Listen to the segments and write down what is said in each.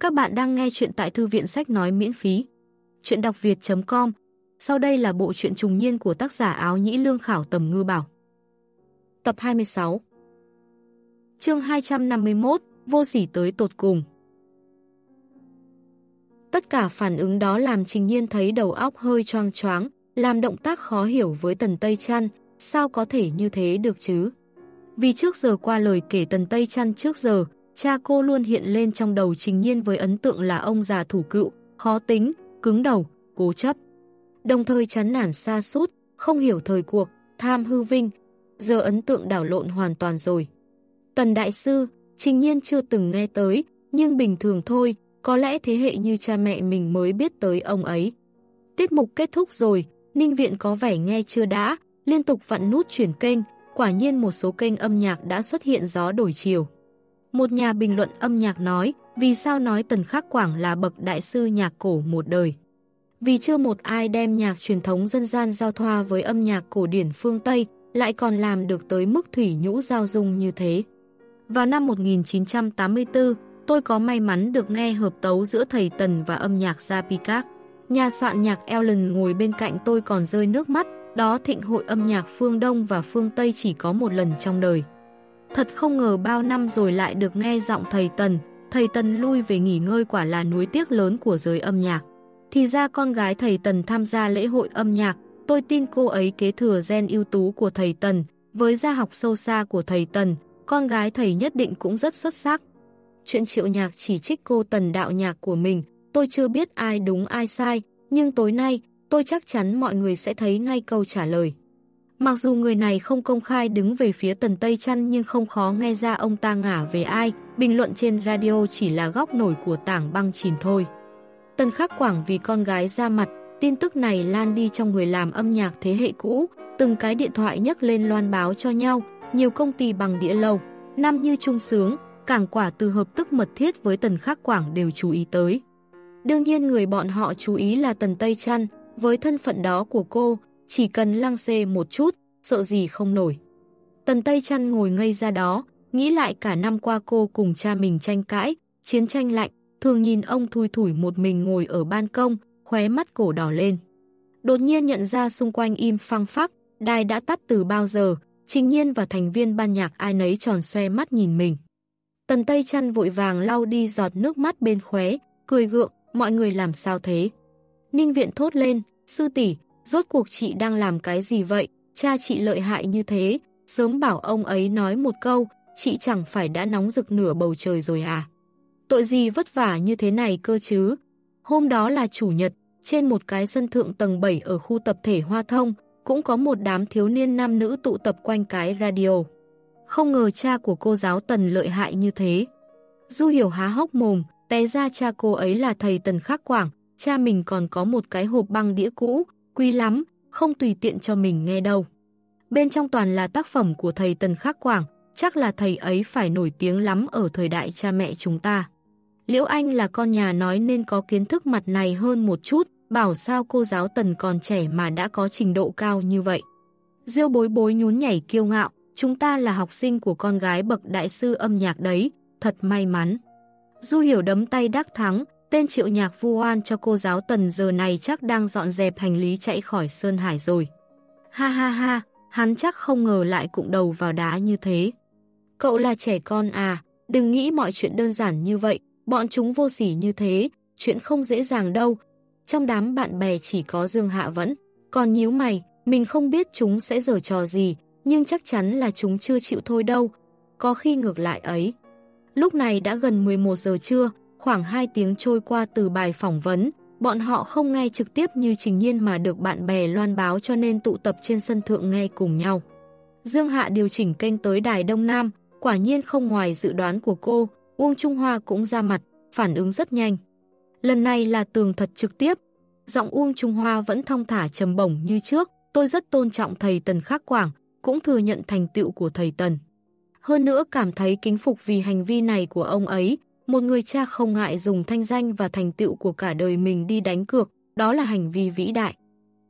Các bạn đang nghe chuyện tại thư viện sách nói miễn phí. Chuyện đọc việt.com Sau đây là bộ truyện trùng niên của tác giả áo nhĩ lương khảo tầm ngư bảo. Tập 26 Chương 251 Vô sỉ tới tột cùng Tất cả phản ứng đó làm Trình Nhiên thấy đầu óc hơi choang choáng, làm động tác khó hiểu với Tần Tây Trăn, sao có thể như thế được chứ? Vì trước giờ qua lời kể Tần Tây Trăn trước giờ, cha cô luôn hiện lên trong đầu Trình Nhiên với ấn tượng là ông già thủ cựu, khó tính, cứng đầu, cố chấp. Đồng thời chán nản xa sút không hiểu thời cuộc, tham hư vinh, giờ ấn tượng đảo lộn hoàn toàn rồi. Tần Đại Sư, Trình Nhiên chưa từng nghe tới, nhưng bình thường thôi, có lẽ thế hệ như cha mẹ mình mới biết tới ông ấy. Tiết mục kết thúc rồi, Ninh Viện có vẻ nghe chưa đã, liên tục vặn nút chuyển kênh, quả nhiên một số kênh âm nhạc đã xuất hiện gió đổi chiều. Một nhà bình luận âm nhạc nói, vì sao nói Tần Khắc Quảng là bậc đại sư nhạc cổ một đời. Vì chưa một ai đem nhạc truyền thống dân gian giao thoa với âm nhạc cổ điển phương Tây, lại còn làm được tới mức thủy nhũ giao dung như thế. Vào năm 1984, tôi có may mắn được nghe hợp tấu giữa thầy Tần và âm nhạc Gia Nhà soạn nhạc Ellen ngồi bên cạnh tôi còn rơi nước mắt, đó thịnh hội âm nhạc phương Đông và phương Tây chỉ có một lần trong đời. Thật không ngờ bao năm rồi lại được nghe giọng thầy Tần, thầy Tần lui về nghỉ ngơi quả là núi tiếc lớn của giới âm nhạc. Thì ra con gái thầy Tần tham gia lễ hội âm nhạc, tôi tin cô ấy kế thừa gen ưu tú của thầy Tần, với gia học sâu xa của thầy Tần, con gái thầy nhất định cũng rất xuất sắc. Chuyện triệu nhạc chỉ trích cô Tần đạo nhạc của mình, tôi chưa biết ai đúng ai sai, nhưng tối nay, tôi chắc chắn mọi người sẽ thấy ngay câu trả lời. Mặc dù người này không công khai đứng về phía tần Tây Trăn nhưng không khó nghe ra ông ta ngả về ai, bình luận trên radio chỉ là góc nổi của tảng băng chìm thôi. Tần Khắc Quảng vì con gái ra mặt, tin tức này lan đi trong người làm âm nhạc thế hệ cũ, từng cái điện thoại nhấc lên loan báo cho nhau, nhiều công ty bằng đĩa lâu, năm như trung sướng, cảng quả từ hợp tức mật thiết với Tần Khắc Quảng đều chú ý tới. Đương nhiên người bọn họ chú ý là Tần Tây Trăn, với thân phận đó của cô, chỉ cần lăng xê một chút, sợ gì không nổi. Tần Tây Trăn ngồi ngây ra đó, nghĩ lại cả năm qua cô cùng cha mình tranh cãi, chiến tranh lạnh, thường nhìn ông thui thủi một mình ngồi ở ban công, khóe mắt cổ đỏ lên. Đột nhiên nhận ra xung quanh im phăng phắc, đài đã tắt từ bao giờ, trình nhiên và thành viên ban nhạc ai nấy tròn xoe mắt nhìn mình. Tần Tây Trăn vội vàng lau đi giọt nước mắt bên khóe, cười gượng, mọi người làm sao thế? Ninh viện thốt lên, sư tỷ rốt cuộc chị đang làm cái gì vậy? Cha chị lợi hại như thế, sớm bảo ông ấy nói một câu, chị chẳng phải đã nóng rực nửa bầu trời rồi à? Tội gì vất vả như thế này cơ chứ? Hôm đó là chủ nhật, trên một cái sân thượng tầng 7 ở khu tập thể Hoa Thông, cũng có một đám thiếu niên nam nữ tụ tập quanh cái radio. Không ngờ cha của cô giáo Tần lợi hại như thế. Du hiểu há hốc mồm, té ra cha cô ấy là thầy Tần Khắc Quảng, cha mình còn có một cái hộp băng đĩa cũ, quý lắm, không tùy tiện cho mình nghe đâu. Bên trong toàn là tác phẩm của thầy Tần Khắc Quảng, chắc là thầy ấy phải nổi tiếng lắm ở thời đại cha mẹ chúng ta. Liễu Anh là con nhà nói nên có kiến thức mặt này hơn một chút, bảo sao cô giáo Tần còn trẻ mà đã có trình độ cao như vậy. Diêu bối bối nhún nhảy kiêu ngạo, chúng ta là học sinh của con gái bậc đại sư âm nhạc đấy, thật may mắn. Du hiểu đấm tay đắc thắng, tên triệu nhạc vu oan cho cô giáo Tần giờ này chắc đang dọn dẹp hành lý chạy khỏi Sơn Hải rồi. Ha ha ha, hắn chắc không ngờ lại cụng đầu vào đá như thế. Cậu là trẻ con à, đừng nghĩ mọi chuyện đơn giản như vậy, bọn chúng vô sỉ như thế, chuyện không dễ dàng đâu. Trong đám bạn bè chỉ có Dương Hạ vẫn, còn nhíu mày, mình không biết chúng sẽ giở trò gì, nhưng chắc chắn là chúng chưa chịu thôi đâu, có khi ngược lại ấy. Lúc này đã gần 11 giờ trưa, khoảng 2 tiếng trôi qua từ bài phỏng vấn, bọn họ không nghe trực tiếp như trình nhiên mà được bạn bè loan báo cho nên tụ tập trên sân thượng nghe cùng nhau. Dương Hạ điều chỉnh kênh tới Đài Đông Nam, quả nhiên không ngoài dự đoán của cô, Uông Trung Hoa cũng ra mặt, phản ứng rất nhanh. Lần này là tường thật trực tiếp, giọng Uông Trung Hoa vẫn thong thả trầm bổng như trước, tôi rất tôn trọng thầy Tần Khắc Quảng, cũng thừa nhận thành tựu của thầy Tần. Hơn nữa cảm thấy kính phục vì hành vi này của ông ấy, một người cha không ngại dùng thanh danh và thành tựu của cả đời mình đi đánh cược, đó là hành vi vĩ đại.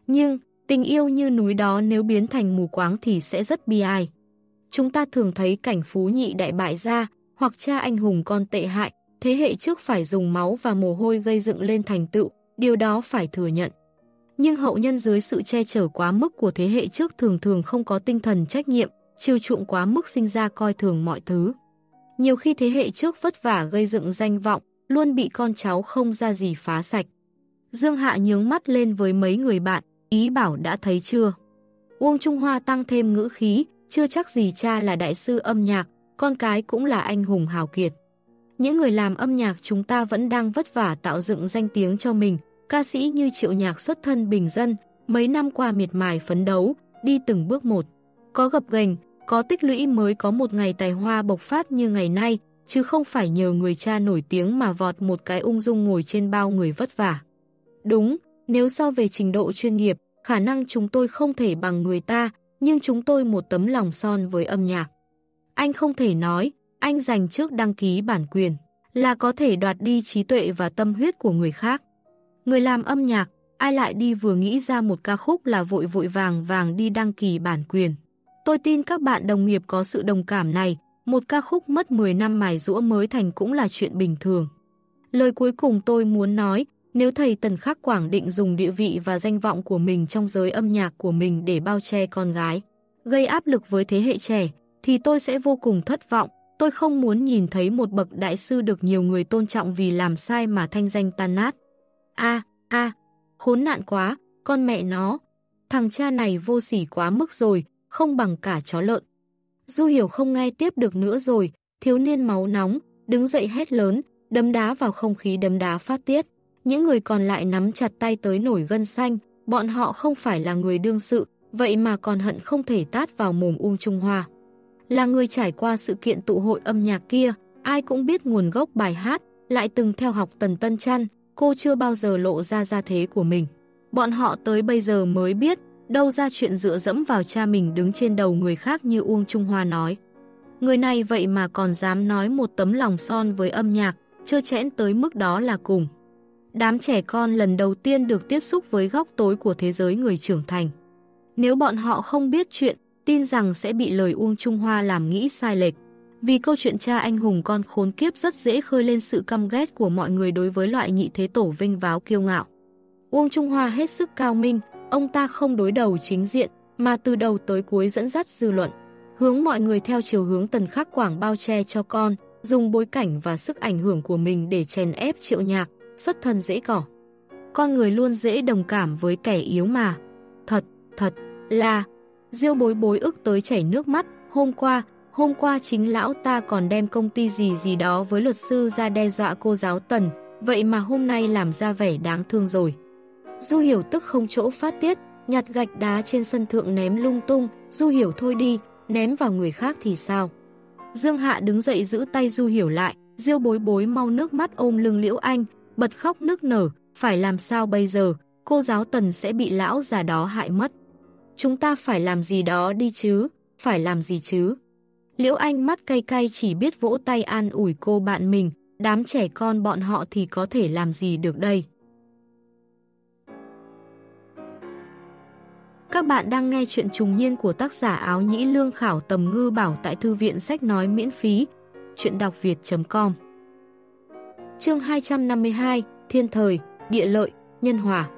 Nhưng, tình yêu như núi đó nếu biến thành mù quáng thì sẽ rất bi ai. Chúng ta thường thấy cảnh phú nhị đại bại gia, hoặc cha anh hùng con tệ hại, thế hệ trước phải dùng máu và mồ hôi gây dựng lên thành tựu, điều đó phải thừa nhận. Nhưng hậu nhân dưới sự che chở quá mức của thế hệ trước thường thường không có tinh thần trách nhiệm, chiêu chuộng quá mức sinh ra coi thường mọi thứ. Nhiều khi thế hệ trước vất vả gây dựng danh vọng, luôn bị con cháu không ra gì phá sạch. Dương Hạ nhướng mắt lên với mấy người bạn, ý bảo đã thấy chưa. Uông Trung Hoa tăng thêm ngữ khí, chưa chắc gì cha là đại sư âm nhạc, con cái cũng là anh hùng hào kiệt. Những người làm âm nhạc chúng ta vẫn đang vất vả tạo dựng danh tiếng cho mình, ca sĩ như triệu nhạc xuất thân bình dân, mấy năm qua miệt mài phấn đấu, đi từng bước một. Có gập gành, có tích lũy mới có một ngày tài hoa bộc phát như ngày nay, chứ không phải nhờ người cha nổi tiếng mà vọt một cái ung dung ngồi trên bao người vất vả. Đúng, nếu so về trình độ chuyên nghiệp, khả năng chúng tôi không thể bằng người ta, nhưng chúng tôi một tấm lòng son với âm nhạc. Anh không thể nói, anh dành trước đăng ký bản quyền, là có thể đoạt đi trí tuệ và tâm huyết của người khác. Người làm âm nhạc, ai lại đi vừa nghĩ ra một ca khúc là vội vội vàng vàng đi đăng ký bản quyền. Tôi tin các bạn đồng nghiệp có sự đồng cảm này, một ca khúc mất 10 năm mài rũa mới thành cũng là chuyện bình thường. Lời cuối cùng tôi muốn nói, nếu thầy Tần Khắc Quảng định dùng địa vị và danh vọng của mình trong giới âm nhạc của mình để bao che con gái, gây áp lực với thế hệ trẻ, thì tôi sẽ vô cùng thất vọng. Tôi không muốn nhìn thấy một bậc đại sư được nhiều người tôn trọng vì làm sai mà thanh danh tan nát. a a khốn nạn quá, con mẹ nó. Thằng cha này vô sỉ quá mức rồi, không bằng cả chó lợn. Du hiểu không nghe tiếp được nữa rồi, thiếu niên máu nóng, đứng dậy hét lớn, đấm đá vào không khí đấm đá phát tiết. Những người còn lại nắm chặt tay tới nổi gân xanh, bọn họ không phải là người đương sự, vậy mà còn hận không thể tát vào mồm Uông Trung Hoa. Là người trải qua sự kiện tụ hội âm nhạc kia, ai cũng biết nguồn gốc bài hát, lại từng theo học Tần Tân Trăn, cô chưa bao giờ lộ ra gia thế của mình. Bọn họ tới bây giờ mới biết, đâu ra chuyện dựa dẫm vào cha mình đứng trên đầu người khác như Uông Trung Hoa nói. Người này vậy mà còn dám nói một tấm lòng son với âm nhạc, chưa chẽn tới mức đó là cùng. Đám trẻ con lần đầu tiên được tiếp xúc với góc tối của thế giới người trưởng thành. Nếu bọn họ không biết chuyện, tin rằng sẽ bị lời Uông Trung Hoa làm nghĩ sai lệch. Vì câu chuyện cha anh hùng con khốn kiếp rất dễ khơi lên sự căm ghét của mọi người đối với loại nhị thế tổ vinh váo kiêu ngạo. Uông Trung Hoa hết sức cao minh, ông ta không đối đầu chính diện, mà từ đầu tới cuối dẫn dắt dư luận, hướng mọi người theo chiều hướng tần khắc quảng bao che cho con, dùng bối cảnh và sức ảnh hưởng của mình để chèn ép triệu nhạc, xuất thân dễ cỏ. Con người luôn dễ đồng cảm với kẻ yếu mà. Thật, thật, là... Diêu bối bối ức tới chảy nước mắt, hôm qua, hôm qua chính lão ta còn đem công ty gì gì đó với luật sư ra đe dọa cô giáo Tần, vậy mà hôm nay làm ra vẻ đáng thương rồi. Du hiểu tức không chỗ phát tiết, nhặt gạch đá trên sân thượng ném lung tung, Du hiểu thôi đi, ném vào người khác thì sao? Dương Hạ đứng dậy giữ tay Du hiểu lại, Diêu bối bối mau nước mắt ôm lưng Liễu Anh, bật khóc nức nở, phải làm sao bây giờ, cô giáo Tần sẽ bị lão già đó hại mất. Chúng ta phải làm gì đó đi chứ, phải làm gì chứ? Liễu Anh mắt cay cay chỉ biết vỗ tay an ủi cô bạn mình, đám trẻ con bọn họ thì có thể làm gì được đây. Các bạn đang nghe chuyện trùng niên của tác giả áo nhĩ lương khảo tầm ngư bảo tại thư viện sách nói miễn phí, chuyện đọc việt.com Chương 252, Thiên Thời, Địa Lợi, Nhân Hòa.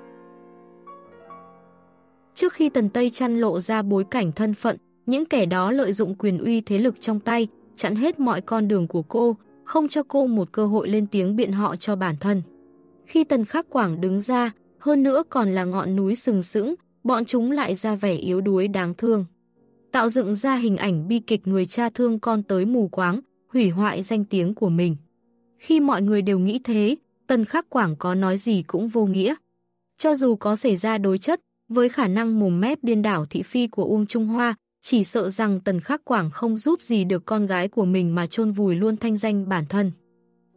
Trước khi Tần Tây chăn lộ ra bối cảnh thân phận, những kẻ đó lợi dụng quyền uy thế lực trong tay, chặn hết mọi con đường của cô, không cho cô một cơ hội lên tiếng biện họ cho bản thân. Khi Tần Khắc Quảng đứng ra, hơn nữa còn là ngọn núi sừng sững, bọn chúng lại ra vẻ yếu đuối đáng thương. Tạo dựng ra hình ảnh bi kịch người cha thương con tới mù quáng, hủy hoại danh tiếng của mình. Khi mọi người đều nghĩ thế, Tần Khắc Quảng có nói gì cũng vô nghĩa. Cho dù có xảy ra đối chất, với khả năng mồm mép điên đảo thị phi của Uông Trung Hoa, chỉ sợ rằng Tần Khắc Quảng không giúp gì được con gái của mình mà chôn vùi luôn thanh danh bản thân.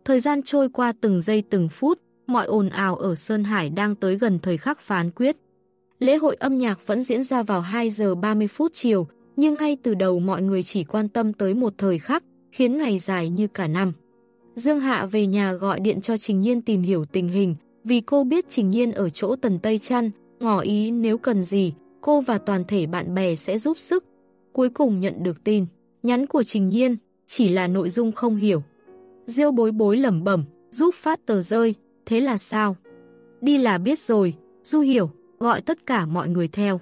Thời gian trôi qua từng giây từng phút, mọi ồn ào ở Sơn Hải đang tới gần thời khắc phán quyết. Lễ hội âm nhạc vẫn diễn ra vào 2 giờ 30 phút chiều, nhưng ngay từ đầu mọi người chỉ quan tâm tới một thời khắc, khiến ngày dài như cả năm. Dương Hạ về nhà gọi điện cho Trình Nhiên tìm hiểu tình hình, vì cô biết Trình Nhiên ở chỗ Tần Tây Trăn, ngỏ ý nếu cần gì, cô và toàn thể bạn bè sẽ giúp sức. Cuối cùng nhận được tin, nhắn của Trình Nhiên, chỉ là nội dung không hiểu. Diêu bối bối lẩm bẩm, giúp phát tờ rơi, thế là sao? Đi là biết rồi, Du hiểu, gọi tất cả mọi người theo.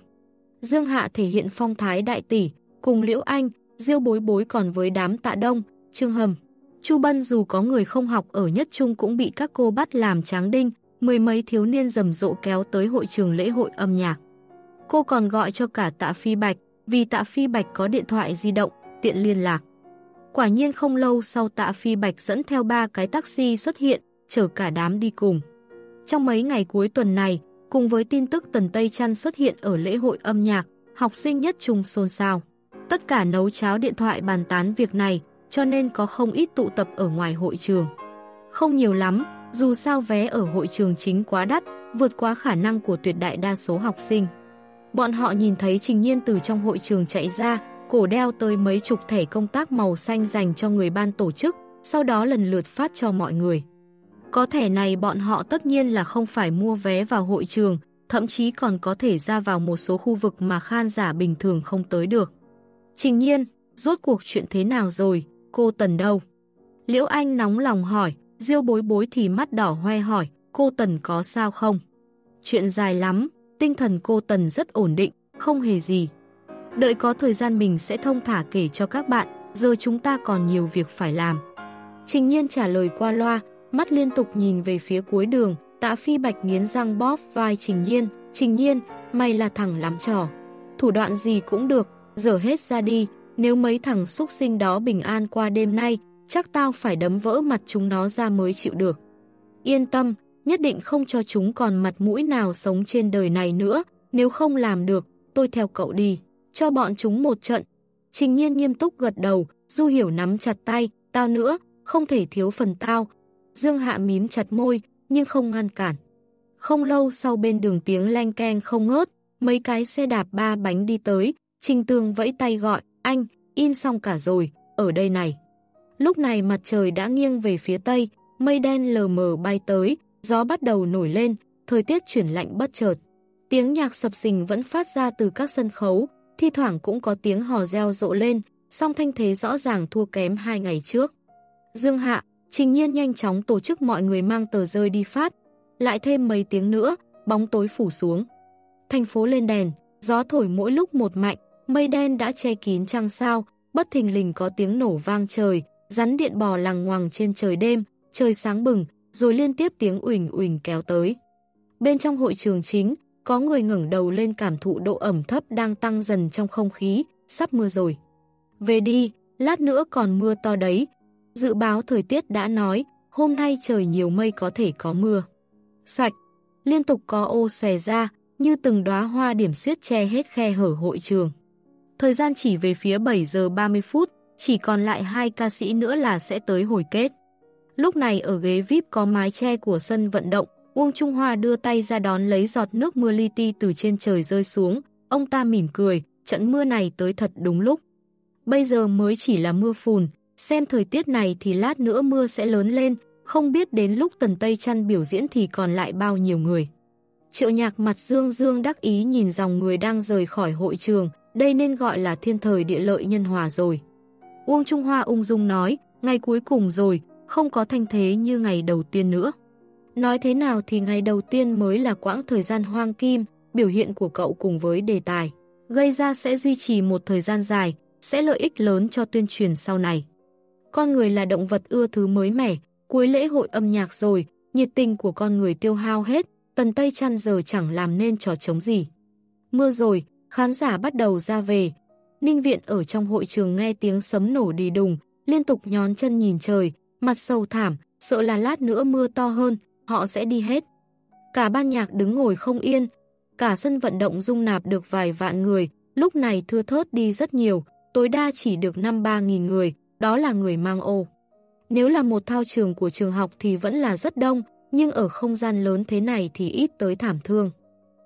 Dương Hạ thể hiện phong thái đại tỷ, cùng Liễu Anh, Diêu bối bối còn với đám tạ đông, Trương Hầm. Chu Bân dù có người không học ở nhất trung cũng bị các cô bắt làm tráng đinh, mười mấy thiếu niên rầm rộ kéo tới hội trường lễ hội âm nhạc. Cô còn gọi cho cả tạ Phi Bạch, vì tạ Phi Bạch có điện thoại di động, tiện liên lạc. Quả nhiên không lâu sau tạ Phi Bạch dẫn theo ba cái taxi xuất hiện, chở cả đám đi cùng. Trong mấy ngày cuối tuần này, cùng với tin tức Tần Tây Trăn xuất hiện ở lễ hội âm nhạc, học sinh nhất trung xôn xao. Tất cả nấu cháo điện thoại bàn tán việc này, cho nên có không ít tụ tập ở ngoài hội trường. Không nhiều lắm, dù sao vé ở hội trường chính quá đắt, vượt quá khả năng của tuyệt đại đa số học sinh. Bọn họ nhìn thấy Trình Nhiên từ trong hội trường chạy ra, cổ đeo tới mấy chục thẻ công tác màu xanh dành cho người ban tổ chức, sau đó lần lượt phát cho mọi người. Có thẻ này bọn họ tất nhiên là không phải mua vé vào hội trường, thậm chí còn có thể ra vào một số khu vực mà khan giả bình thường không tới được. Trình nhiên, rốt cuộc chuyện thế nào rồi, cô Tần đâu? Liễu Anh nóng lòng hỏi, Diêu bối bối thì mắt đỏ hoe hỏi, cô Tần có sao không? Chuyện dài lắm, tinh thần cô Tần rất ổn định, không hề gì. Đợi có thời gian mình sẽ thông thả kể cho các bạn, giờ chúng ta còn nhiều việc phải làm. Trình nhiên trả lời qua loa, mắt liên tục nhìn về phía cuối đường, tạ phi bạch nghiến răng bóp vai Trình Nhiên, Trình Nhiên, mày là thằng lắm trò. Thủ đoạn gì cũng được, giờ hết ra đi, nếu mấy thằng xúc sinh đó bình an qua đêm nay, chắc tao phải đấm vỡ mặt chúng nó ra mới chịu được. Yên tâm, nhất định không cho chúng còn mặt mũi nào sống trên đời này nữa, nếu không làm được, tôi theo cậu đi, cho bọn chúng một trận. Trình nhiên nghiêm túc gật đầu, Du Hiểu nắm chặt tay, tao nữa, không thể thiếu phần tao, Dương Hạ mím chặt môi, nhưng không ngăn cản. Không lâu sau bên đường tiếng lanh keng không ngớt, mấy cái xe đạp ba bánh đi tới, Trình Tường vẫy tay gọi, anh, in xong cả rồi, ở đây này. Lúc này mặt trời đã nghiêng về phía tây, mây đen lờ mờ bay tới, gió bắt đầu nổi lên, thời tiết chuyển lạnh bất chợt. Tiếng nhạc sập sình vẫn phát ra từ các sân khấu, thi thoảng cũng có tiếng hò reo rộ lên, song thanh thế rõ ràng thua kém hai ngày trước. Dương Hạ, Trình nhiên nhanh chóng tổ chức mọi người mang tờ rơi đi phát. Lại thêm mấy tiếng nữa, bóng tối phủ xuống. Thành phố lên đèn, gió thổi mỗi lúc một mạnh, mây đen đã che kín trăng sao, bất thình lình có tiếng nổ vang trời, rắn điện bò lằng ngoằng trên trời đêm, trời sáng bừng, rồi liên tiếp tiếng uỳnh uỳnh kéo tới. Bên trong hội trường chính, có người ngẩng đầu lên cảm thụ độ ẩm thấp đang tăng dần trong không khí, sắp mưa rồi. Về đi, lát nữa còn mưa to đấy, Dự báo thời tiết đã nói, hôm nay trời nhiều mây có thể có mưa. Xoạch, liên tục có ô xòe ra, như từng đóa hoa điểm xuyết che hết khe hở hội trường. Thời gian chỉ về phía 7 giờ 30 phút, chỉ còn lại hai ca sĩ nữa là sẽ tới hồi kết. Lúc này ở ghế VIP có mái che của sân vận động, Uông Trung Hoa đưa tay ra đón lấy giọt nước mưa li ti từ trên trời rơi xuống. Ông ta mỉm cười, trận mưa này tới thật đúng lúc. Bây giờ mới chỉ là mưa phùn, Xem thời tiết này thì lát nữa mưa sẽ lớn lên, không biết đến lúc Tần Tây Trăn biểu diễn thì còn lại bao nhiêu người. Triệu nhạc mặt dương dương đắc ý nhìn dòng người đang rời khỏi hội trường, đây nên gọi là thiên thời địa lợi nhân hòa rồi. Uông Trung Hoa ung dung nói, ngày cuối cùng rồi, không có thanh thế như ngày đầu tiên nữa. Nói thế nào thì ngày đầu tiên mới là quãng thời gian hoang kim, biểu hiện của cậu cùng với đề tài. Gây ra sẽ duy trì một thời gian dài, sẽ lợi ích lớn cho tuyên truyền sau này. Con người là động vật ưa thứ mới mẻ, cuối lễ hội âm nhạc rồi, nhiệt tình của con người tiêu hao hết, tần Tây chăn giờ chẳng làm nên trò chống gì. Mưa rồi, khán giả bắt đầu ra về. Ninh viện ở trong hội trường nghe tiếng sấm nổ đi đùng, liên tục nhón chân nhìn trời, mặt sâu thảm, sợ là lát nữa mưa to hơn, họ sẽ đi hết. Cả ban nhạc đứng ngồi không yên, cả sân vận động dung nạp được vài vạn người, lúc này thưa thớt đi rất nhiều, tối đa chỉ được 5-3 nghìn người, đó là người mang ô. Nếu là một thao trường của trường học thì vẫn là rất đông, nhưng ở không gian lớn thế này thì ít tới thảm thương.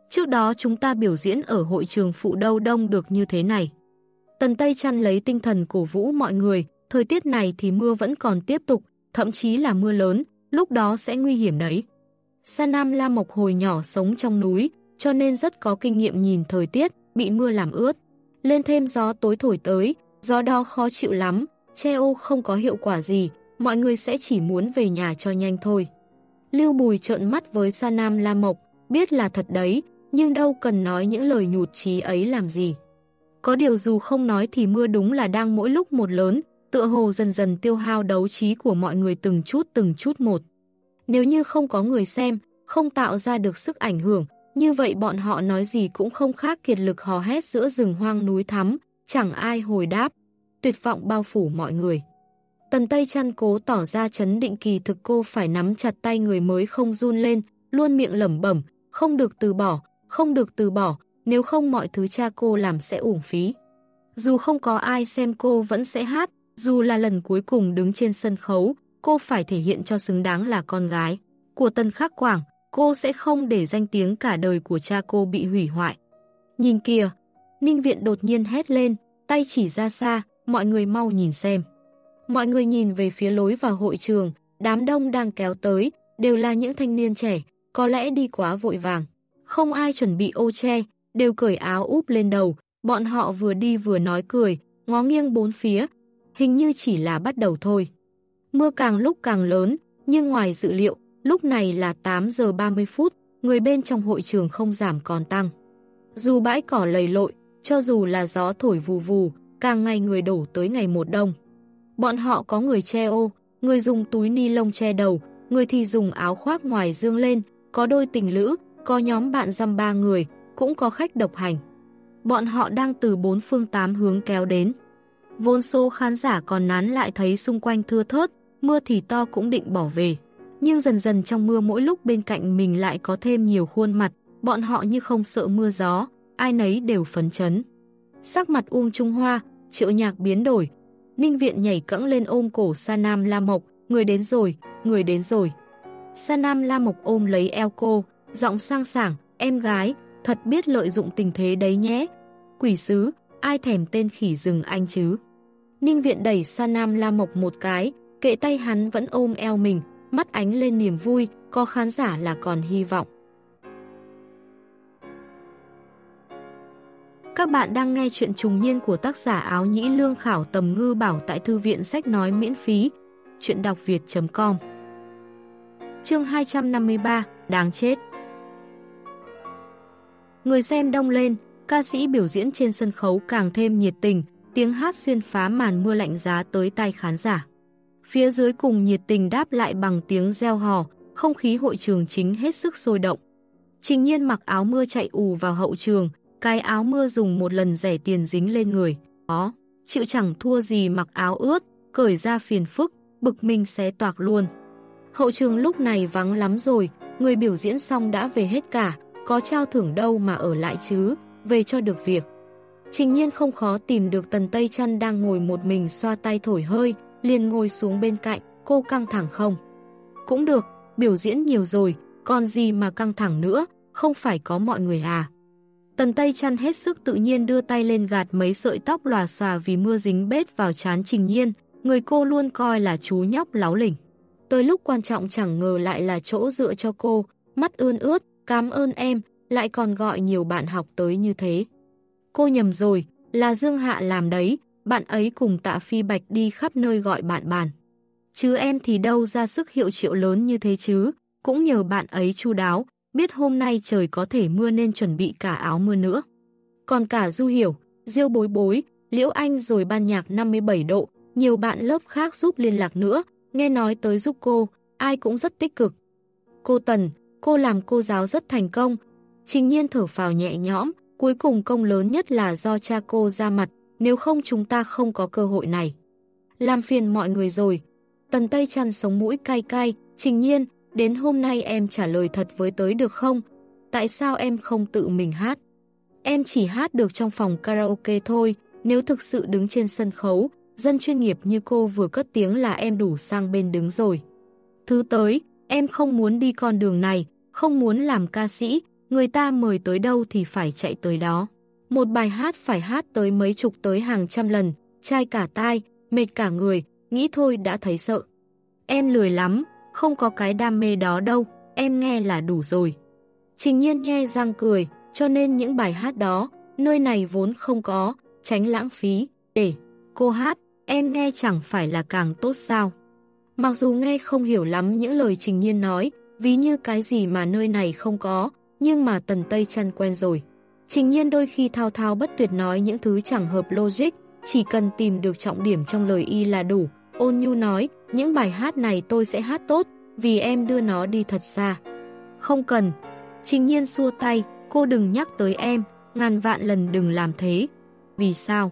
Trước đó chúng ta biểu diễn ở hội trường phụ đâu đông được như thế này. Tần Tây chăn lấy tinh thần cổ vũ mọi người, thời tiết này thì mưa vẫn còn tiếp tục, thậm chí là mưa lớn, lúc đó sẽ nguy hiểm đấy. Sa Nam La Mộc hồi nhỏ sống trong núi, cho nên rất có kinh nghiệm nhìn thời tiết, bị mưa làm ướt. Lên thêm gió tối thổi tới, gió đó khó chịu lắm, che ô không có hiệu quả gì, mọi người sẽ chỉ muốn về nhà cho nhanh thôi. Lưu Bùi trợn mắt với Sa Nam La Mộc, biết là thật đấy, nhưng đâu cần nói những lời nhụt chí ấy làm gì. Có điều dù không nói thì mưa đúng là đang mỗi lúc một lớn, tựa hồ dần dần tiêu hao đấu trí của mọi người từng chút từng chút một. Nếu như không có người xem, không tạo ra được sức ảnh hưởng, như vậy bọn họ nói gì cũng không khác kiệt lực hò hét giữa rừng hoang núi thắm, chẳng ai hồi đáp. Tuyệt vọng bao phủ mọi người. Tần Tây chăn cố tỏ ra chấn định kỳ thực cô phải nắm chặt tay người mới không run lên, luôn miệng lẩm bẩm, không được từ bỏ, không được từ bỏ, nếu không mọi thứ cha cô làm sẽ uổng phí. Dù không có ai xem cô vẫn sẽ hát, dù là lần cuối cùng đứng trên sân khấu, cô phải thể hiện cho xứng đáng là con gái. Của Tân Khắc Quảng, cô sẽ không để danh tiếng cả đời của cha cô bị hủy hoại. Nhìn kìa, Ninh Viện đột nhiên hét lên, tay chỉ ra xa, mọi người mau nhìn xem. Mọi người nhìn về phía lối vào hội trường, đám đông đang kéo tới, đều là những thanh niên trẻ, có lẽ đi quá vội vàng. Không ai chuẩn bị ô che, đều cởi áo úp lên đầu, bọn họ vừa đi vừa nói cười, ngó nghiêng bốn phía, hình như chỉ là bắt đầu thôi. Mưa càng lúc càng lớn, nhưng ngoài dự liệu, lúc này là 8 giờ 30 phút, người bên trong hội trường không giảm còn tăng. Dù bãi cỏ lầy lội, cho dù là gió thổi vù vù, càng ngày người đổ tới ngày một đông. Bọn họ có người che ô, người dùng túi ni lông che đầu, người thì dùng áo khoác ngoài dương lên, có đôi tình lữ, có nhóm bạn dăm ba người, cũng có khách độc hành. Bọn họ đang từ bốn phương tám hướng kéo đến. Vốn số khán giả còn nán lại thấy xung quanh thưa thớt, mưa thì to cũng định bỏ về. Nhưng dần dần trong mưa mỗi lúc bên cạnh mình lại có thêm nhiều khuôn mặt, bọn họ như không sợ mưa gió, ai nấy đều phấn chấn. Sắc mặt Uông Trung Hoa, triệu nhạc biến đổi, Ninh Viện nhảy cẫng lên ôm cổ Sa Nam La Mộc, người đến rồi, người đến rồi. Sa Nam La Mộc ôm lấy eo cô, giọng sang sảng, em gái, thật biết lợi dụng tình thế đấy nhé. Quỷ sứ, ai thèm tên khỉ rừng anh chứ? Ninh Viện đẩy Sa Nam La Mộc một cái, kệ tay hắn vẫn ôm eo mình, mắt ánh lên niềm vui, có khán giả là còn hy vọng. Các bạn đang nghe chuyện trùng niên của tác giả áo nhĩ lương khảo tầm ngư bảo tại thư viện sách nói miễn phí. Chuyện đọc việt.com Chương 253 Đáng chết Người xem đông lên, ca sĩ biểu diễn trên sân khấu càng thêm nhiệt tình, tiếng hát xuyên phá màn mưa lạnh giá tới tay khán giả. Phía dưới cùng nhiệt tình đáp lại bằng tiếng reo hò, không khí hội trường chính hết sức sôi động. Trình nhiên mặc áo mưa chạy ù vào hậu trường, cái áo mưa dùng một lần rẻ tiền dính lên người. ó, chịu chẳng thua gì mặc áo ướt, cởi ra phiền phức, bực mình xé toạc luôn. Hậu trường lúc này vắng lắm rồi, người biểu diễn xong đã về hết cả, có trao thưởng đâu mà ở lại chứ, về cho được việc. Trình nhiên không khó tìm được tần Tây chăn đang ngồi một mình xoa tay thổi hơi, liền ngồi xuống bên cạnh, cô căng thẳng không? Cũng được, biểu diễn nhiều rồi, còn gì mà căng thẳng nữa, không phải có mọi người à? Tần Tây chăn hết sức tự nhiên đưa tay lên gạt mấy sợi tóc lòa xòa vì mưa dính bết vào chán trình nhiên, người cô luôn coi là chú nhóc láo lỉnh. Tới lúc quan trọng chẳng ngờ lại là chỗ dựa cho cô, mắt ươn ướt, cảm ơn em, lại còn gọi nhiều bạn học tới như thế. Cô nhầm rồi, là Dương Hạ làm đấy, bạn ấy cùng tạ phi bạch đi khắp nơi gọi bạn bàn. Chứ em thì đâu ra sức hiệu triệu lớn như thế chứ, cũng nhờ bạn ấy chu đáo, biết hôm nay trời có thể mưa nên chuẩn bị cả áo mưa nữa. Còn cả Du Hiểu, Diêu Bối Bối, Liễu Anh rồi ban nhạc 57 độ, nhiều bạn lớp khác giúp liên lạc nữa, nghe nói tới giúp cô, ai cũng rất tích cực. Cô Tần, cô làm cô giáo rất thành công, trình nhiên thở phào nhẹ nhõm, cuối cùng công lớn nhất là do cha cô ra mặt, nếu không chúng ta không có cơ hội này. Làm phiền mọi người rồi. Tần Tây chăn sống mũi cay cay, trình nhiên, đến hôm nay em trả lời thật với tới được không? Tại sao em không tự mình hát? Em chỉ hát được trong phòng karaoke thôi, nếu thực sự đứng trên sân khấu, dân chuyên nghiệp như cô vừa cất tiếng là em đủ sang bên đứng rồi. Thứ tới, em không muốn đi con đường này, không muốn làm ca sĩ, người ta mời tới đâu thì phải chạy tới đó. Một bài hát phải hát tới mấy chục tới hàng trăm lần, chai cả tai, mệt cả người, nghĩ thôi đã thấy sợ. Em lười lắm, không có cái đam mê đó đâu, em nghe là đủ rồi. Trình nhiên nhe răng cười, cho nên những bài hát đó, nơi này vốn không có, tránh lãng phí, để cô hát, em nghe chẳng phải là càng tốt sao. Mặc dù nghe không hiểu lắm những lời Trình Nhiên nói, ví như cái gì mà nơi này không có, nhưng mà Tần Tây chăn quen rồi. Trình Nhiên đôi khi thao thao bất tuyệt nói những thứ chẳng hợp logic, chỉ cần tìm được trọng điểm trong lời y là đủ. Ôn Nhu nói, những bài hát này tôi sẽ hát tốt, vì em đưa nó đi thật xa. Không cần. Trình Nhiên xua tay, cô đừng nhắc tới em, ngàn vạn lần đừng làm thế. Vì sao?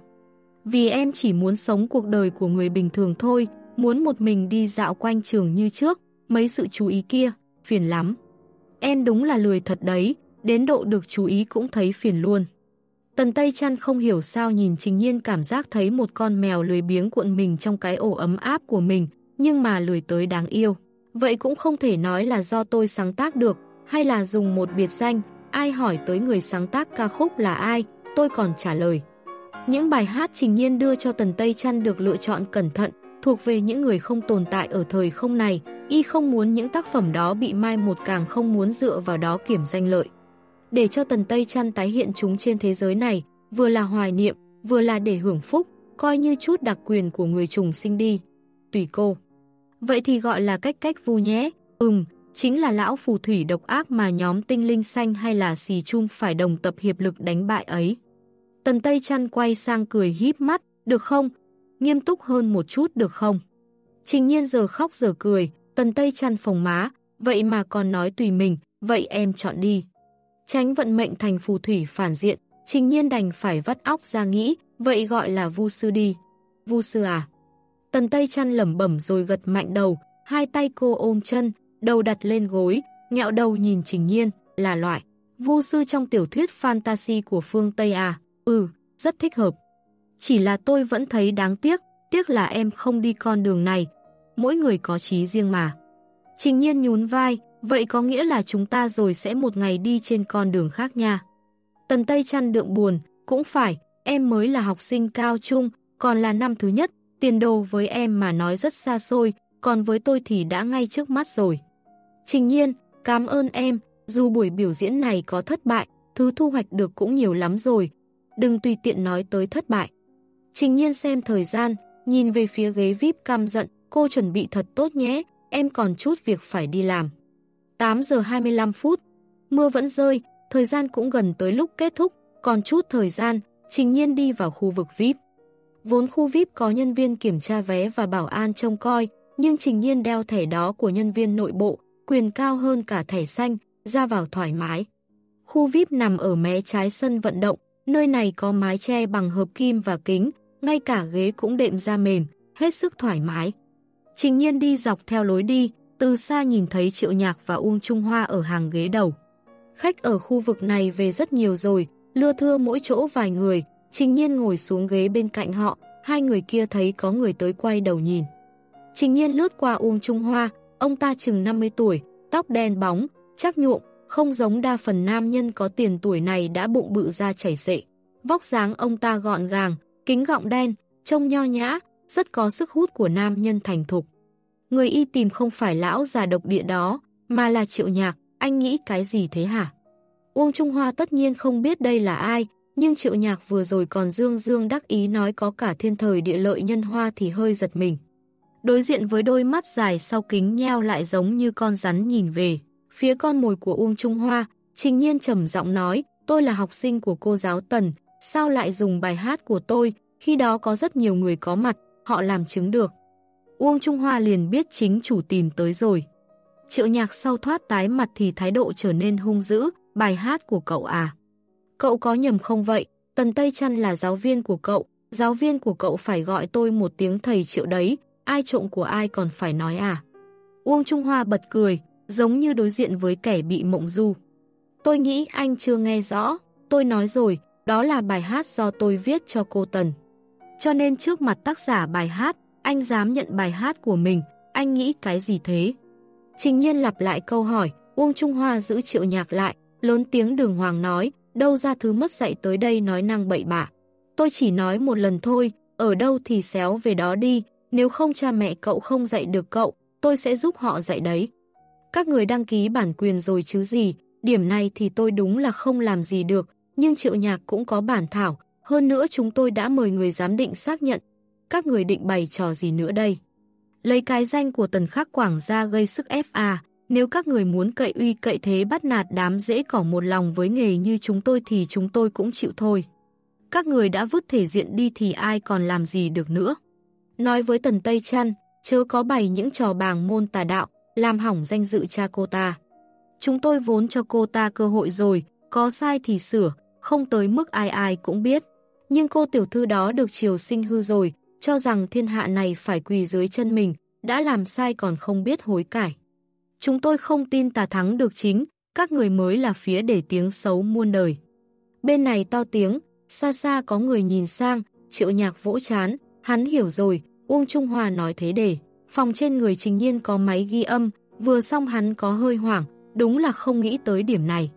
Vì em chỉ muốn sống cuộc đời của người bình thường thôi, muốn một mình đi dạo quanh trường như trước, mấy sự chú ý kia, phiền lắm. Em đúng là lười thật đấy, đến độ được chú ý cũng thấy phiền luôn. Tần Tây Trăn không hiểu sao nhìn Trình Nhiên cảm giác thấy một con mèo lười biếng cuộn mình trong cái ổ ấm áp của mình, nhưng mà lười tới đáng yêu. Vậy cũng không thể nói là do tôi sáng tác được, hay là dùng một biệt danh, ai hỏi tới người sáng tác ca khúc là ai, tôi còn trả lời. Những bài hát Trình Nhiên đưa cho Tần Tây Trăn được lựa chọn cẩn thận, thuộc về những người không tồn tại ở thời không này, y không muốn những tác phẩm đó bị mai một càng không muốn dựa vào đó kiểm danh lợi. Để cho Tần Tây Trăn tái hiện chúng trên thế giới này, vừa là hoài niệm, vừa là để hưởng phúc, coi như chút đặc quyền của người trùng sinh đi. Tùy cô. Vậy thì gọi là cách cách vu nhé, ừm, chính là lão phù thủy độc ác mà nhóm tinh linh xanh hay là xì chung phải đồng tập hiệp lực đánh bại ấy. Tần Tây chăn quay sang cười híp mắt, được không? Nghiêm túc hơn một chút được không? Trình nhiên giờ khóc giờ cười, Tần Tây chăn phồng má, vậy mà còn nói tùy mình, vậy em chọn đi. Tránh vận mệnh thành phù thủy phản diện, trình nhiên đành phải vắt óc ra nghĩ, vậy gọi là vu sư đi. Vu sư à? Tần Tây chăn lẩm bẩm rồi gật mạnh đầu, hai tay cô ôm chân, đầu đặt lên gối, nhạo đầu nhìn trình nhiên, là loại. Vu sư trong tiểu thuyết fantasy của phương Tây à? Ừ, rất thích hợp. Chỉ là tôi vẫn thấy đáng tiếc, tiếc là em không đi con đường này. Mỗi người có chí riêng mà. Trình nhiên nhún vai, vậy có nghĩa là chúng ta rồi sẽ một ngày đi trên con đường khác nha. Tần Tây chăn đượng buồn, cũng phải, em mới là học sinh cao trung, còn là năm thứ nhất, tiền đồ với em mà nói rất xa xôi, còn với tôi thì đã ngay trước mắt rồi. Trình nhiên, cảm ơn em, dù buổi biểu diễn này có thất bại, thứ thu hoạch được cũng nhiều lắm rồi, đừng tùy tiện nói tới thất bại. Trình nhiên xem thời gian, nhìn về phía ghế VIP cam giận, cô chuẩn bị thật tốt nhé, em còn chút việc phải đi làm. 8 giờ 25 phút, mưa vẫn rơi, thời gian cũng gần tới lúc kết thúc, còn chút thời gian, Trình Nhiên đi vào khu vực VIP. Vốn khu VIP có nhân viên kiểm tra vé và bảo an trông coi, nhưng Trình Nhiên đeo thẻ đó của nhân viên nội bộ, quyền cao hơn cả thẻ xanh, ra vào thoải mái. Khu VIP nằm ở mé trái sân vận động, nơi này có mái che bằng hợp kim và kính, ngay cả ghế cũng đệm da mềm, hết sức thoải mái. Trình nhiên đi dọc theo lối đi, từ xa nhìn thấy Triệu Nhạc và Uông Trung Hoa ở hàng ghế đầu. Khách ở khu vực này về rất nhiều rồi, lưa thưa mỗi chỗ vài người, Trình nhiên ngồi xuống ghế bên cạnh họ, hai người kia thấy có người tới quay đầu nhìn. Trình nhiên lướt qua Uông Trung Hoa, ông ta chừng 50 tuổi, tóc đen bóng, chắc nhuộm, không giống đa phần nam nhân có tiền tuổi này đã bụng bự ra chảy xệ. Vóc dáng ông ta gọn gàng, kính gọng đen, trông nho nhã, rất có sức hút của nam nhân thành thục. Người y tìm không phải lão già độc địa đó, mà là triệu nhạc, anh nghĩ cái gì thế hả? Uông Trung Hoa tất nhiên không biết đây là ai, nhưng triệu nhạc vừa rồi còn dương dương đắc ý nói có cả thiên thời địa lợi nhân hoa thì hơi giật mình. Đối diện với đôi mắt dài sau kính nheo lại giống như con rắn nhìn về. Phía con mồi của Uông Trung Hoa, Trình Nhiên trầm giọng nói, tôi là học sinh của cô giáo Tần, sao lại dùng bài hát của tôi, khi đó có rất nhiều người có mặt, họ làm chứng được. Uông Trung Hoa liền biết chính chủ tìm tới rồi. Triệu nhạc sau thoát tái mặt thì thái độ trở nên hung dữ, bài hát của cậu à. Cậu có nhầm không vậy, Tần Tây Trăn là giáo viên của cậu, giáo viên của cậu phải gọi tôi một tiếng thầy triệu đấy, ai trộm của ai còn phải nói à. Uông Trung Hoa bật cười, giống như đối diện với kẻ bị mộng du. Tôi nghĩ anh chưa nghe rõ, tôi nói rồi, đó là bài hát do tôi viết cho cô Tần. Cho nên trước mặt tác giả bài hát, anh dám nhận bài hát của mình, anh nghĩ cái gì thế? Trình nhiên lặp lại câu hỏi, Uông Trung Hoa giữ triệu nhạc lại, lớn tiếng đường hoàng nói, đâu ra thứ mất dạy tới đây nói năng bậy bạ. Tôi chỉ nói một lần thôi, ở đâu thì xéo về đó đi, nếu không cha mẹ cậu không dạy được cậu, tôi sẽ giúp họ dạy đấy. Các người đăng ký bản quyền rồi chứ gì, điểm này thì tôi đúng là không làm gì được, nhưng triệu nhạc cũng có bản thảo, hơn nữa chúng tôi đã mời người giám định xác nhận. Các người định bày trò gì nữa đây? lấy cái danh của Tần Khắc Quảng ra gây sức ép à, nếu các người muốn cậy uy cậy thế bắt nạt đám dễ cỏ một lòng với nghề như chúng tôi thì chúng tôi cũng chịu thôi. Các người đã vứt thể diện đi thì ai còn làm gì được nữa. Nói với Tần Tây Trăn, chớ có bày những trò bàng môn tà đạo, làm hỏng danh dự cha cô ta. Chúng tôi vốn cho cô ta cơ hội rồi, có sai thì sửa, không tới mức ai ai cũng biết. Nhưng cô tiểu thư đó được triều sinh hư rồi, cho rằng thiên hạ này phải quỳ dưới chân mình, đã làm sai còn không biết hối cải. Chúng tôi không tin tà thắng được chính, các người mới là phía để tiếng xấu muôn đời. Bên này to tiếng, xa xa có người nhìn sang, triệu nhạc vỗ chán, hắn hiểu rồi, Uông Trung hòa nói thế để. Phòng trên người trình nhiên có máy ghi âm, vừa xong hắn có hơi hoảng, đúng là không nghĩ tới điểm này.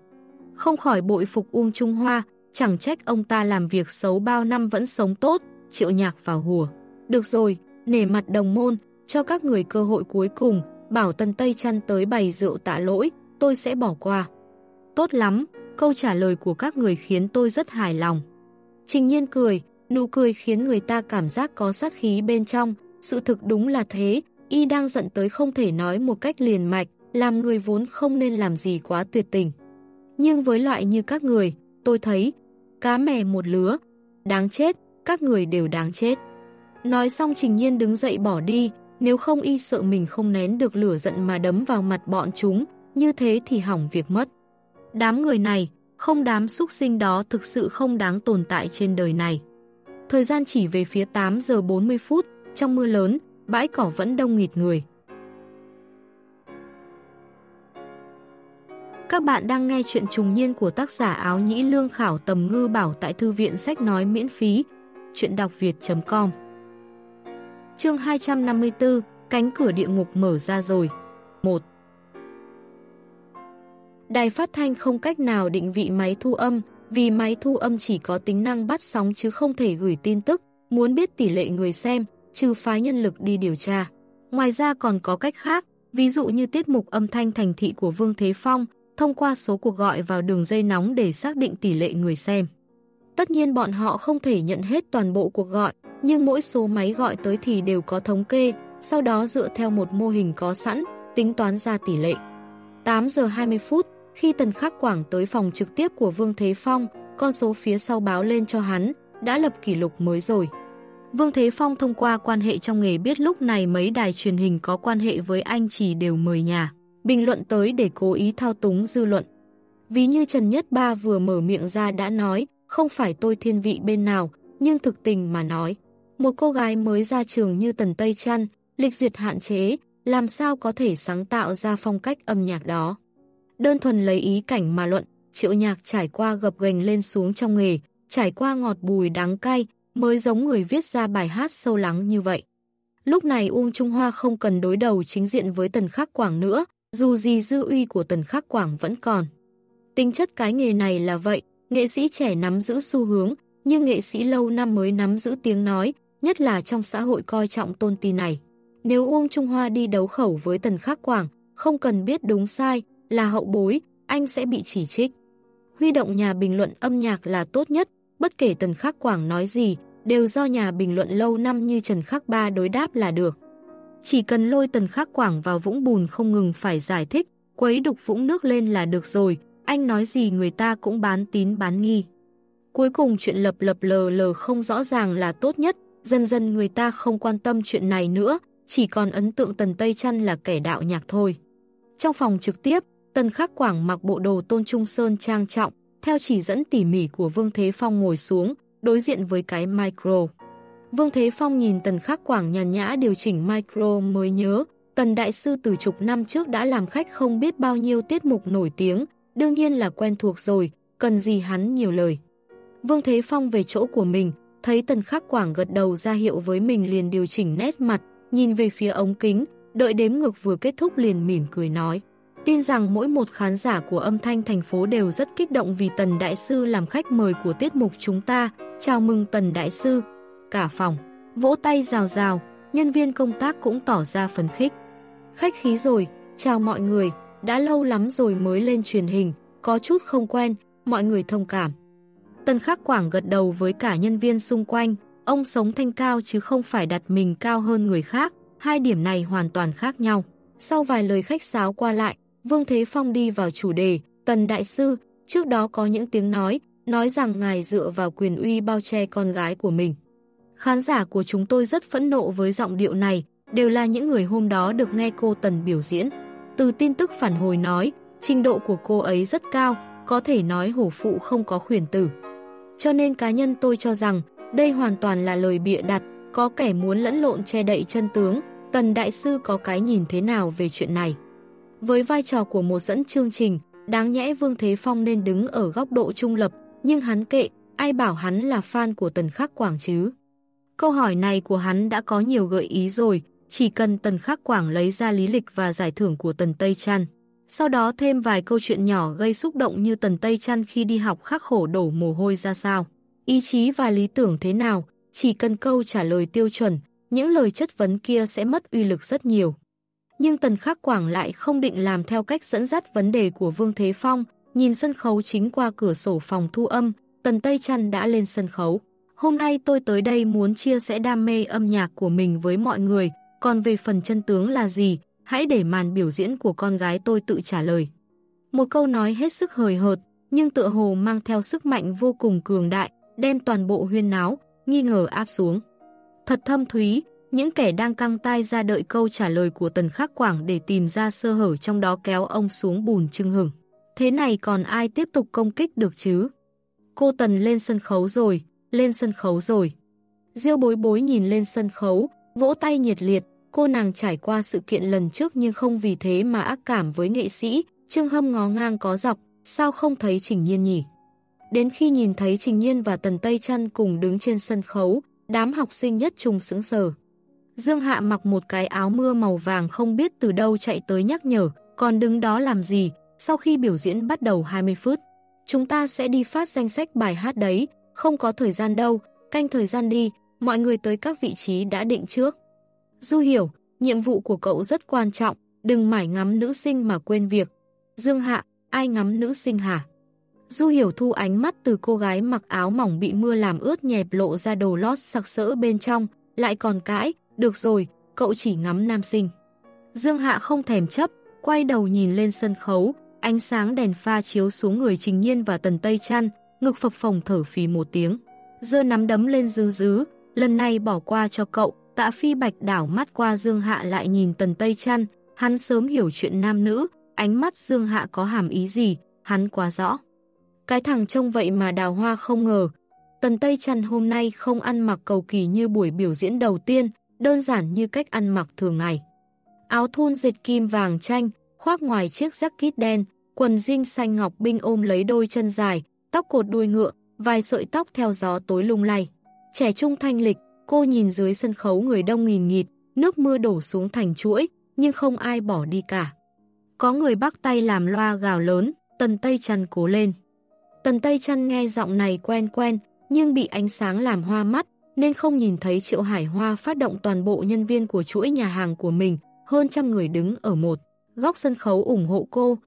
Không khỏi bội phục Uông Trung Hoa, chẳng trách ông ta làm việc xấu bao năm vẫn sống tốt, triệu nhạc vào hùa. Được rồi, nể mặt đồng môn, cho các người cơ hội cuối cùng, bảo Tần Tây chăn tới bày rượu tạ lỗi, tôi sẽ bỏ qua. Tốt lắm, câu trả lời của các người khiến tôi rất hài lòng. Trình nhiên cười, nụ cười khiến người ta cảm giác có sát khí bên trong, sự thực đúng là thế, y đang giận tới không thể nói một cách liền mạch, làm người vốn không nên làm gì quá tuyệt tình. Nhưng với loại như các người, tôi thấy, cá mè một lứa, đáng chết, các người đều đáng chết. Nói xong Trình Nhiên đứng dậy bỏ đi, nếu không y sợ mình không nén được lửa giận mà đấm vào mặt bọn chúng, như thế thì hỏng việc mất. Đám người này, không đám xúc sinh đó thực sự không đáng tồn tại trên đời này. Thời gian chỉ về phía 8 giờ 40 phút, trong mưa lớn, bãi cỏ vẫn đông nghịt người. Các bạn đang nghe chuyện trùng niên của tác giả áo nhĩ lương khảo tầm ngư bảo tại thư viện sách nói miễn phí, chuyện đọc việt.com Chương 254, cánh cửa địa ngục mở ra rồi. 1. Đài phát thanh không cách nào định vị máy thu âm, vì máy thu âm chỉ có tính năng bắt sóng chứ không thể gửi tin tức, muốn biết tỷ lệ người xem, trừ phái nhân lực đi điều tra. Ngoài ra còn có cách khác, ví dụ như tiết mục âm thanh thành thị của Vương Thế Phong, thông qua số cuộc gọi vào đường dây nóng để xác định tỷ lệ người xem. Tất nhiên bọn họ không thể nhận hết toàn bộ cuộc gọi, nhưng mỗi số máy gọi tới thì đều có thống kê, sau đó dựa theo một mô hình có sẵn, tính toán ra tỷ lệ. 8 giờ 20 phút, khi Tần Khắc Quảng tới phòng trực tiếp của Vương Thế Phong, con số phía sau báo lên cho hắn, đã lập kỷ lục mới rồi. Vương Thế Phong thông qua quan hệ trong nghề biết lúc này mấy đài truyền hình có quan hệ với anh chỉ đều mời nhà, bình luận tới để cố ý thao túng dư luận. Ví như Trần Nhất Ba vừa mở miệng ra đã nói, không phải tôi thiên vị bên nào, nhưng thực tình mà nói. Một cô gái mới ra trường như Tần Tây Trăn, lịch duyệt hạn chế, làm sao có thể sáng tạo ra phong cách âm nhạc đó. Đơn thuần lấy ý cảnh mà luận, triệu nhạc trải qua gập gành lên xuống trong nghề, trải qua ngọt bùi đắng cay, mới giống người viết ra bài hát sâu lắng như vậy. Lúc này Uông Trung Hoa không cần đối đầu chính diện với Tần Khắc Quảng nữa, dù gì dư uy của Tần Khắc Quảng vẫn còn. Tính chất cái nghề này là vậy, nghệ sĩ trẻ nắm giữ xu hướng, nhưng nghệ sĩ lâu năm mới nắm giữ tiếng nói, nhất là trong xã hội coi trọng tôn ti này. Nếu Uông Trung Hoa đi đấu khẩu với Tần Khắc Quảng, không cần biết đúng sai, là hậu bối, anh sẽ bị chỉ trích. Huy động nhà bình luận âm nhạc là tốt nhất, bất kể Tần Khắc Quảng nói gì, đều do nhà bình luận lâu năm như Trần Khắc Ba đối đáp là được. Chỉ cần lôi Tần Khắc Quảng vào vũng bùn không ngừng phải giải thích, quấy đục vũng nước lên là được rồi, anh nói gì người ta cũng bán tín bán nghi. Cuối cùng chuyện lập lập lờ lờ không rõ ràng là tốt nhất, dần dần người ta không quan tâm chuyện này nữa, chỉ còn ấn tượng Tần Tây Trăn là kẻ đạo nhạc thôi. Trong phòng trực tiếp, Tần Khắc Quảng mặc bộ đồ tôn trung sơn trang trọng, theo chỉ dẫn tỉ mỉ của Vương Thế Phong ngồi xuống, đối diện với cái micro. Vương Thế Phong nhìn Tần Khắc Quảng nhàn nhã điều chỉnh micro mới nhớ, Tần Đại Sư từ chục năm trước đã làm khách không biết bao nhiêu tiết mục nổi tiếng, đương nhiên là quen thuộc rồi, cần gì hắn nhiều lời. Vương Thế Phong về chỗ của mình, thấy Tần Khắc Quảng gật đầu ra hiệu với mình liền điều chỉnh nét mặt, nhìn về phía ống kính, đợi đếm ngược vừa kết thúc liền mỉm cười nói. Tin rằng mỗi một khán giả của âm thanh thành phố đều rất kích động vì Tần Đại Sư làm khách mời của tiết mục chúng ta. Chào mừng Tần Đại Sư. Cả phòng, vỗ tay rào rào, nhân viên công tác cũng tỏ ra phấn khích. Khách khí rồi, chào mọi người, đã lâu lắm rồi mới lên truyền hình, có chút không quen, mọi người thông cảm. Tần Khắc Quảng gật đầu với cả nhân viên xung quanh, ông sống thanh cao chứ không phải đặt mình cao hơn người khác, hai điểm này hoàn toàn khác nhau. Sau vài lời khách sáo qua lại, Vương Thế Phong đi vào chủ đề, Tần Đại Sư, trước đó có những tiếng nói, nói rằng ngài dựa vào quyền uy bao che con gái của mình. Khán giả của chúng tôi rất phẫn nộ với giọng điệu này, đều là những người hôm đó được nghe cô Tần biểu diễn. Từ tin tức phản hồi nói, trình độ của cô ấy rất cao, có thể nói hổ phụ không có khuyển tử. Cho nên cá nhân tôi cho rằng, đây hoàn toàn là lời bịa đặt, có kẻ muốn lẫn lộn che đậy chân tướng, Tần Đại Sư có cái nhìn thế nào về chuyện này. Với vai trò của một dẫn chương trình, đáng nhẽ Vương Thế Phong nên đứng ở góc độ trung lập, nhưng hắn kệ, ai bảo hắn là fan của Tần Khắc Quảng chứ? Câu hỏi này của hắn đã có nhiều gợi ý rồi, chỉ cần Tần Khắc Quảng lấy ra lý lịch và giải thưởng của Tần Tây Trăn. Sau đó thêm vài câu chuyện nhỏ gây xúc động như Tần Tây Trăn khi đi học khắc khổ đổ mồ hôi ra sao. Ý chí và lý tưởng thế nào, chỉ cần câu trả lời tiêu chuẩn, những lời chất vấn kia sẽ mất uy lực rất nhiều. Nhưng Tần Khắc Quảng lại không định làm theo cách dẫn dắt vấn đề của Vương Thế Phong, nhìn sân khấu chính qua cửa sổ phòng thu âm, Tần Tây Trăn đã lên sân khấu. Hôm nay tôi tới đây muốn chia sẻ đam mê âm nhạc của mình với mọi người, còn về phần chân tướng là gì, hãy để màn biểu diễn của con gái tôi tự trả lời. Một câu nói hết sức hời hợt, nhưng tựa hồ mang theo sức mạnh vô cùng cường đại, đem toàn bộ huyên náo, nghi ngờ áp xuống. Thật thâm thúy, những kẻ đang căng tai ra đợi câu trả lời của Tần Khắc Quảng để tìm ra sơ hở trong đó kéo ông xuống bùn trưng hửng. Thế này còn ai tiếp tục công kích được chứ? Cô Tần lên sân khấu rồi, lên sân khấu rồi. Diêu bối bối nhìn lên sân khấu, vỗ tay nhiệt liệt, cô nàng trải qua sự kiện lần trước nhưng không vì thế mà ác cảm với nghệ sĩ, Trương Hâm ngó ngang có dọc, sao không thấy Trình Nhiên nhỉ? Đến khi nhìn thấy Trình Nhiên và Tần Tây Trăn cùng đứng trên sân khấu, đám học sinh nhất trùng sững sờ. Dương Hạ mặc một cái áo mưa màu vàng không biết từ đâu chạy tới nhắc nhở, còn đứng đó làm gì, sau khi biểu diễn bắt đầu 20 phút. Chúng ta sẽ đi phát danh sách bài hát đấy, không có thời gian đâu, canh thời gian đi, mọi người tới các vị trí đã định trước. Du hiểu, nhiệm vụ của cậu rất quan trọng, đừng mải ngắm nữ sinh mà quên việc. Dương Hạ, ai ngắm nữ sinh hả? Du hiểu thu ánh mắt từ cô gái mặc áo mỏng bị mưa làm ướt nhẹp lộ ra đồ lót sặc sỡ bên trong, lại còn cãi, được rồi, cậu chỉ ngắm nam sinh. Dương Hạ không thèm chấp, quay đầu nhìn lên sân khấu, ánh sáng đèn pha chiếu xuống người Trình Nhiên và Tần Tây Trăn, ngực phập phồng thở phì một tiếng. Dơ nắm đấm lên dư dứ, lần này bỏ qua cho cậu, tạ phi bạch đảo mắt qua Dương Hạ lại nhìn Tần Tây Trăn, hắn sớm hiểu chuyện nam nữ, ánh mắt Dương Hạ có hàm ý gì, hắn quá rõ. Cái thằng trông vậy mà đào hoa không ngờ. Tần Tây Trăn hôm nay không ăn mặc cầu kỳ như buổi biểu diễn đầu tiên, đơn giản như cách ăn mặc thường ngày. Áo thun dệt kim vàng chanh, khoác ngoài chiếc jacket đen, quần jean xanh ngọc binh ôm lấy đôi chân dài, tóc cột đuôi ngựa, vài sợi tóc theo gió tối lung lay. Trẻ trung thanh lịch, cô nhìn dưới sân khấu người đông nghìn nghịt, nước mưa đổ xuống thành chuỗi, nhưng không ai bỏ đi cả. Có người bắt tay làm loa gào lớn, tần tây chăn cố lên. Tần tây chăn nghe giọng này quen quen, nhưng bị ánh sáng làm hoa mắt, nên không nhìn thấy Triệu Hải Hoa phát động toàn bộ nhân viên của chuỗi nhà hàng của mình, hơn trăm người đứng ở một góc sân khấu ủng hộ cô.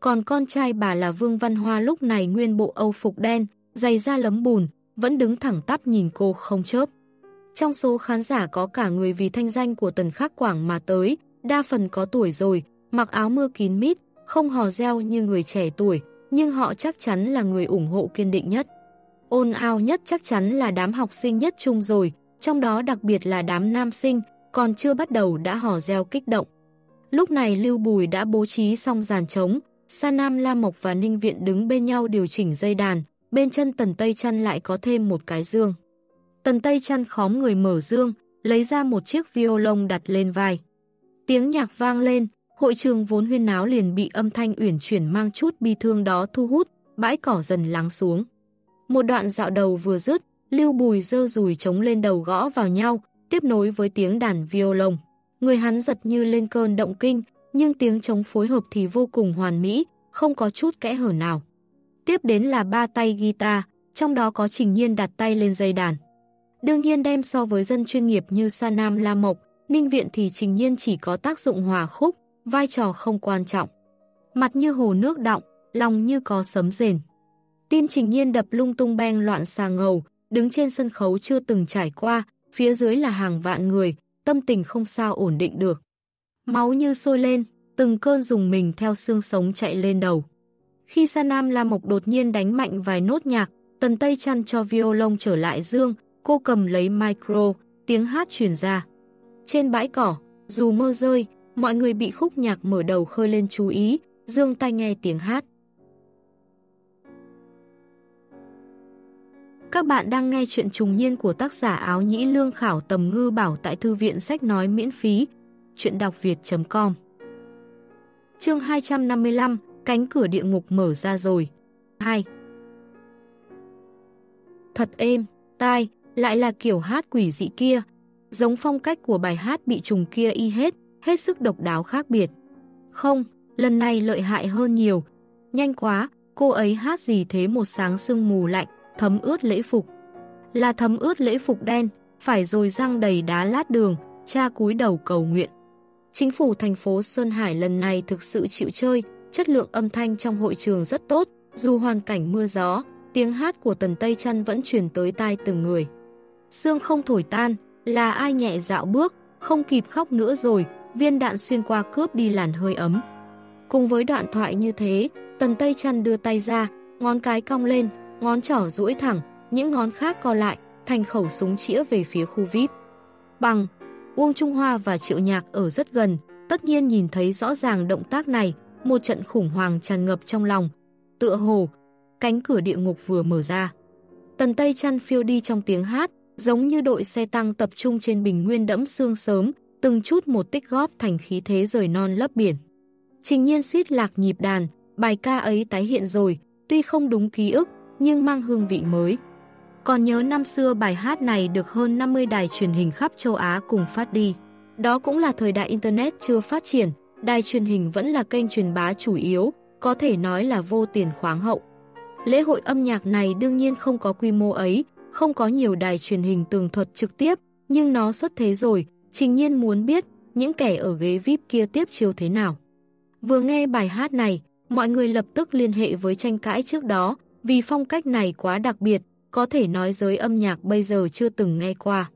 Còn con trai bà là Vương Văn Hoa lúc này nguyên bộ âu phục đen, dày da lấm bùn, vẫn đứng thẳng tắp nhìn cô không chớp. Trong số khán giả có cả người vì thanh danh của Tần Khắc Quảng mà tới, đa phần có tuổi rồi, mặc áo mưa kín mít, không hò reo như người trẻ tuổi, nhưng họ chắc chắn là người ủng hộ kiên định nhất. Ôn ao nhất chắc chắn là đám học sinh nhất chung rồi, trong đó đặc biệt là đám nam sinh, còn chưa bắt đầu đã hò reo kích động. Lúc này Lưu Bùi đã bố trí xong dàn trống, Sa Nam La Mộc và Ninh Viện đứng bên nhau điều chỉnh dây đàn, bên chân Tần Tây Chăn lại có thêm một cái dương. Tần Tây Chăn khóm người mở dương, lấy ra một chiếc violon đặt lên vai. Tiếng nhạc vang lên, hội trường vốn huyên náo liền bị âm thanh uyển chuyển mang chút bi thương đó thu hút, bãi cỏ dần lắng xuống. Một đoạn dạo đầu vừa dứt, Lưu Bùi dơ rùi trống lên đầu gõ vào nhau, tiếp nối với tiếng đàn violon. Người hắn giật như lên cơn động kinh, nhưng tiếng trống phối hợp thì vô cùng hoàn mỹ, không có chút kẽ hở nào. Tiếp đến là ba tay guitar, trong đó có Trình Nhiên đặt tay lên dây đàn. Đương nhiên đem so với dân chuyên nghiệp như Sa Nam La Mộc, Ninh Viện thì Trình Nhiên chỉ có tác dụng hòa khúc, vai trò không quan trọng. Mặt như hồ nước động, lòng như có sấm rền. Tim Trình Nhiên đập lung tung beng loạn xà ngầu, đứng trên sân khấu chưa từng trải qua, phía dưới là hàng vạn người, tâm tình không sao ổn định được. Máu như sôi lên, từng cơn dùng mình theo xương sống chạy lên đầu. Khi Sa Nam La Mộc đột nhiên đánh mạnh vài nốt nhạc, Tần Tây chăn cho violon trở lại dương, cô cầm lấy micro, tiếng hát truyền ra. Trên bãi cỏ, dù mơ rơi, mọi người bị khúc nhạc mở đầu khơi lên chú ý, dương tai nghe tiếng hát. Các bạn đang nghe chuyện trùng niên của tác giả áo nhĩ lương khảo tầm ngư bảo tại thư viện sách nói miễn phí, chuyện đọc việt.com Chương 255, cánh cửa địa ngục mở ra rồi. 2 Thật êm, tai, lại là kiểu hát quỷ dị kia, giống phong cách của bài hát bị trùng kia y hết, hết sức độc đáo khác biệt. Không, lần này lợi hại hơn nhiều. Nhanh quá, cô ấy hát gì thế một sáng sương mù lạnh, thấm ướt lễ phục. Là thấm ướt lễ phục đen, phải rồi răng đầy đá lát đường, cha cúi đầu cầu nguyện. Chính phủ thành phố Sơn Hải lần này thực sự chịu chơi, chất lượng âm thanh trong hội trường rất tốt, dù hoàn cảnh mưa gió, tiếng hát của Tần Tây Trăn vẫn truyền tới tai từng người. Sương không thổi tan, là ai nhẹ dạo bước, không kịp khóc nữa rồi, viên đạn xuyên qua cướp đi làn hơi ấm. Cùng với đoạn thoại như thế, Tần Tây Trăn đưa tay ra, ngón cái cong lên, ngón trỏ duỗi thẳng, những ngón khác co lại, thành khẩu súng chĩa về phía khu VIP. Bằng, Uông Trung Hoa và Triệu Nhạc ở rất gần, tất nhiên nhìn thấy rõ ràng động tác này, một trận khủng hoảng tràn ngập trong lòng. Tựa hồ, cánh cửa địa ngục vừa mở ra. Tần Tây chăn phiêu đi trong tiếng hát, giống như đội xe tăng tập trung trên bình nguyên đẫm sương sớm, từng chút một tích góp thành khí thế rời non lấp biển. Trình nhiên suýt lạc nhịp đàn, bài ca ấy tái hiện rồi, tuy không đúng ký ức, nhưng mang hương vị mới. Còn nhớ năm xưa bài hát này được hơn 50 đài truyền hình khắp châu Á cùng phát đi. Đó cũng là thời đại Internet chưa phát triển, đài truyền hình vẫn là kênh truyền bá chủ yếu, có thể nói là vô tiền khoáng hậu. Lễ hội âm nhạc này đương nhiên không có quy mô ấy, không có nhiều đài truyền hình tường thuật trực tiếp, nhưng nó xuất thế rồi, trình nhiên muốn biết những kẻ ở ghế VIP kia tiếp chiêu thế nào. Vừa nghe bài hát này, mọi người lập tức liên hệ với tranh cãi trước đó, vì phong cách này quá đặc biệt, có thể nói giới âm nhạc bây giờ chưa từng nghe qua.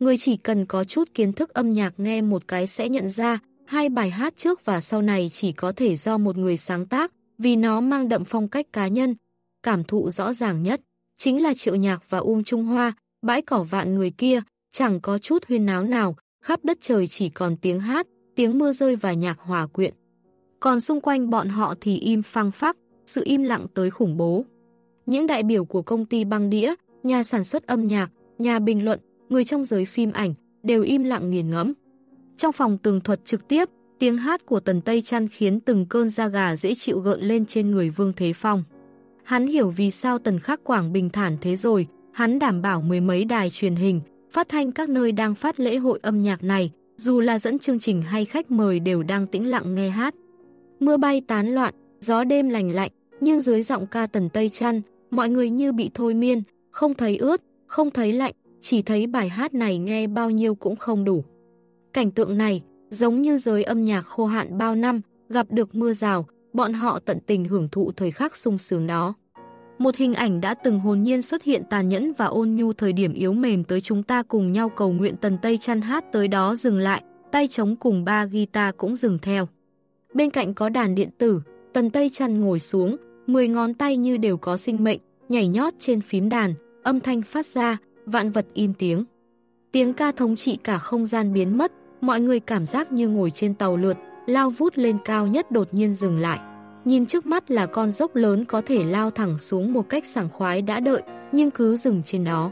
Người chỉ cần có chút kiến thức âm nhạc nghe một cái sẽ nhận ra, hai bài hát trước và sau này chỉ có thể do một người sáng tác, vì nó mang đậm phong cách cá nhân. Cảm thụ rõ ràng nhất, chính là Triệu Nhạc và ung Trung Hoa, bãi cỏ vạn người kia, chẳng có chút huyên náo nào, khắp đất trời chỉ còn tiếng hát, tiếng mưa rơi và nhạc hòa quyện. Còn xung quanh bọn họ thì im phăng phắc, sự im lặng tới khủng bố. Những đại biểu của công ty băng đĩa, nhà sản xuất âm nhạc, nhà bình luận, người trong giới phim ảnh đều im lặng nghiền ngẫm. Trong phòng tường thuật trực tiếp, tiếng hát của Tần Tây Trăn khiến từng cơn da gà dễ chịu gợn lên trên người Vương Thế Phong. Hắn hiểu vì sao Tần Khắc Quảng bình thản thế rồi, hắn đảm bảo mười mấy đài truyền hình, phát thanh các nơi đang phát lễ hội âm nhạc này, dù là dẫn chương trình hay khách mời đều đang tĩnh lặng nghe hát. Mưa bay tán loạn, gió đêm lành lạnh, nhưng dưới giọng ca Tần Tây Trăn, mọi người như bị thôi miên, không thấy ướt, không thấy lạnh, chỉ thấy bài hát này nghe bao nhiêu cũng không đủ. Cảnh tượng này, giống như giới âm nhạc khô hạn bao năm, gặp được mưa rào, bọn họ tận tình hưởng thụ thời khắc sung sướng đó. Một hình ảnh đã từng hồn nhiên xuất hiện tàn nhẫn và ôn nhu thời điểm yếu mềm tới chúng ta cùng nhau cầu nguyện tần Tây chăn hát tới đó dừng lại, tay trống cùng ba guitar cũng dừng theo. Bên cạnh có đàn điện tử, tần Tây chăn ngồi xuống, 10 ngón tay như đều có sinh mệnh, nhảy nhót trên phím đàn, âm thanh phát ra, vạn vật im tiếng. Tiếng ca thống trị cả không gian biến mất, mọi người cảm giác như ngồi trên tàu lượt, lao vút lên cao nhất đột nhiên dừng lại. Nhìn trước mắt là con dốc lớn có thể lao thẳng xuống một cách sảng khoái đã đợi, nhưng cứ dừng trên đó.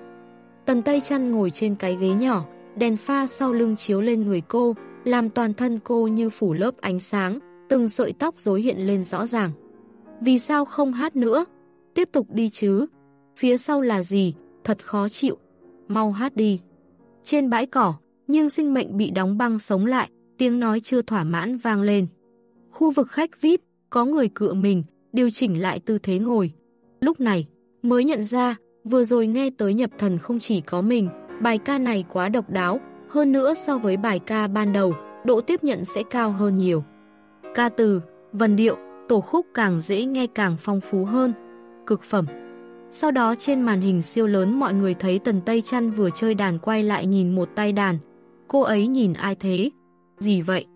Tần Tây chăn ngồi trên cái ghế nhỏ, đèn pha sau lưng chiếu lên người cô, làm toàn thân cô như phủ lớp ánh sáng, từng sợi tóc rối hiện lên rõ ràng. Vì sao không hát nữa? Tiếp tục đi chứ. Phía sau là gì? Thật khó chịu. Mau hát đi. Trên bãi cỏ, nhưng sinh mệnh bị đóng băng sống lại, tiếng nói chưa thỏa mãn vang lên. Khu vực khách VIP, có người cựa mình, điều chỉnh lại tư thế ngồi. Lúc này, mới nhận ra, vừa rồi nghe tới nhập thần không chỉ có mình, bài ca này quá độc đáo, hơn nữa so với bài ca ban đầu, độ tiếp nhận sẽ cao hơn nhiều. Ca từ, vần điệu, tổ khúc càng dễ nghe càng phong phú hơn. Cực phẩm. Sau đó trên màn hình siêu lớn mọi người thấy Tần Tây Trăn vừa chơi đàn quay lại nhìn một tay đàn. cô ấy nhìn ai thế? Gì vậy?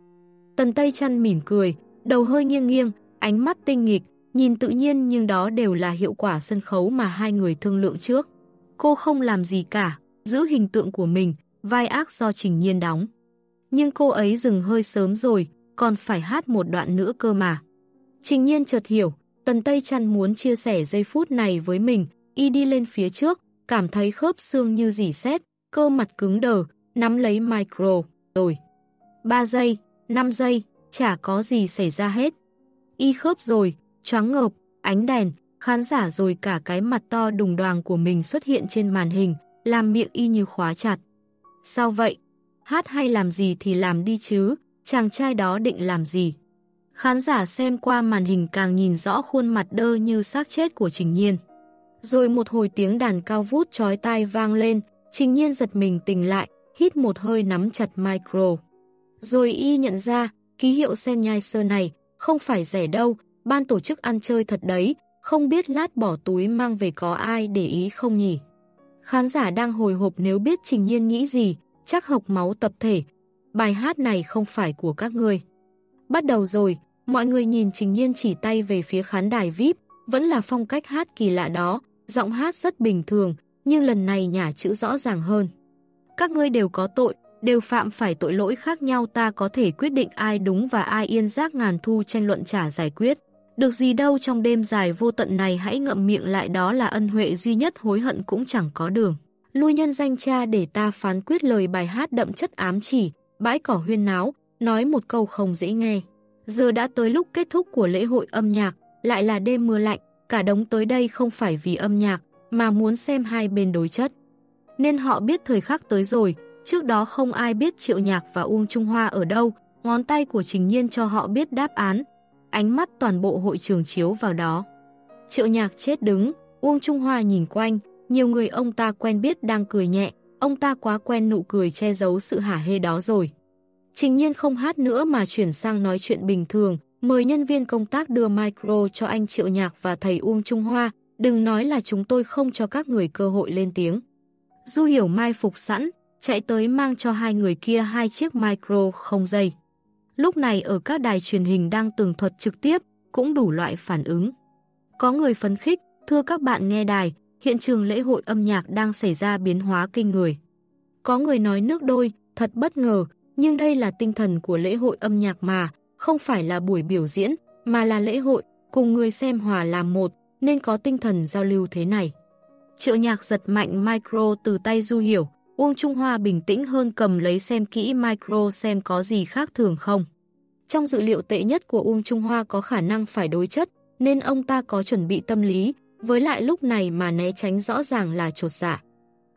Tần Tây chăn mỉm cười, đầu hơi nghiêng nghiêng, ánh mắt tinh nghịch, nhìn tự nhiên nhưng đó đều là hiệu quả sân khấu mà hai người thương lượng trước. Cô không làm gì cả, giữ hình tượng của mình, vai ác do Trình Nhiên đóng. Nhưng cô ấy dừng hơi sớm rồi, còn phải hát một đoạn nữa cơ mà. Trình Nhiên chợt hiểu, Tần Tây Chăn muốn chia sẻ giây phút này với mình, y đi lên phía trước, cảm thấy khớp xương như dỉ sét, cơ mặt cứng đờ, nắm lấy micro, rồi. 3 giây, 5 giây, chả có gì xảy ra hết. Y khớp rồi, choáng ngợp, ánh đèn, khán giả rồi cả cái mặt to đùng đoàn của mình xuất hiện trên màn hình, làm miệng y như khóa chặt. Sao vậy? Hát hay làm gì thì làm đi chứ, chàng trai đó định làm gì? Khán giả xem qua màn hình càng nhìn rõ khuôn mặt đơ như xác chết của Trình Nhiên. Rồi một hồi tiếng đàn cao vút chói tai vang lên, Trình Nhiên giật mình tỉnh lại, hít một hơi nắm chặt micro. Rồi y nhận ra, ký hiệu sen nhai sơ này không phải rẻ đâu, ban tổ chức ăn chơi thật đấy, không biết lát bỏ túi mang về có ai để ý không nhỉ. Khán giả đang hồi hộp nếu biết Trình Nhiên nghĩ gì, chắc học máu tập thể. Bài hát này không phải của các người. Bắt đầu rồi, mọi người nhìn Trình Nhiên chỉ tay về phía khán đài VIP, vẫn là phong cách hát kỳ lạ đó, giọng hát rất bình thường, nhưng lần này nhả chữ rõ ràng hơn. Các ngươi đều có tội, đều phạm phải tội lỗi khác nhau ta có thể quyết định ai đúng và ai yên giác ngàn thu tranh luận trả giải quyết. Được gì đâu trong đêm dài vô tận này hãy ngậm miệng lại đó là ân huệ duy nhất hối hận cũng chẳng có đường. Lui nhân danh cha để ta phán quyết lời bài hát đậm chất ám chỉ, bãi cỏ huyên náo, nói một câu không dễ nghe. Giờ đã tới lúc kết thúc của lễ hội âm nhạc, lại là đêm mưa lạnh, cả đống tới đây không phải vì âm nhạc, mà muốn xem hai bên đối chất. Nên họ biết thời khắc tới rồi, trước đó không ai biết Triệu Nhạc và Uông Trung Hoa ở đâu, ngón tay của Trình Nhiên cho họ biết đáp án, ánh mắt toàn bộ hội trường chiếu vào đó. Triệu Nhạc chết đứng, Uông Trung Hoa nhìn quanh, nhiều người ông ta quen biết đang cười nhẹ, ông ta quá quen nụ cười che giấu sự hả hê đó rồi. Trình nhiên không hát nữa mà chuyển sang nói chuyện bình thường, mời nhân viên công tác đưa micro cho anh Triệu Nhạc và thầy Uông Trung Hoa, đừng nói là chúng tôi không cho các người cơ hội lên tiếng. Du hiểu mai phục sẵn, chạy tới mang cho hai người kia hai chiếc micro không dây. Lúc này ở các đài truyền hình đang tường thuật trực tiếp, cũng đủ loại phản ứng. Có người phấn khích, thưa các bạn nghe đài, hiện trường lễ hội âm nhạc đang xảy ra biến hóa kinh người. Có người nói nước đôi, thật bất ngờ, nhưng đây là tinh thần của lễ hội âm nhạc mà, không phải là buổi biểu diễn, mà là lễ hội, cùng người xem hòa làm một, nên có tinh thần giao lưu thế này. Triệu nhạc giật mạnh micro từ tay Du Hiểu, Uông Trung Hoa bình tĩnh hơn cầm lấy xem kỹ micro xem có gì khác thường không. Trong dự liệu tệ nhất của Uông Trung Hoa có khả năng phải đối chất, nên ông ta có chuẩn bị tâm lý, với lại lúc này mà né tránh rõ ràng là trột dạ.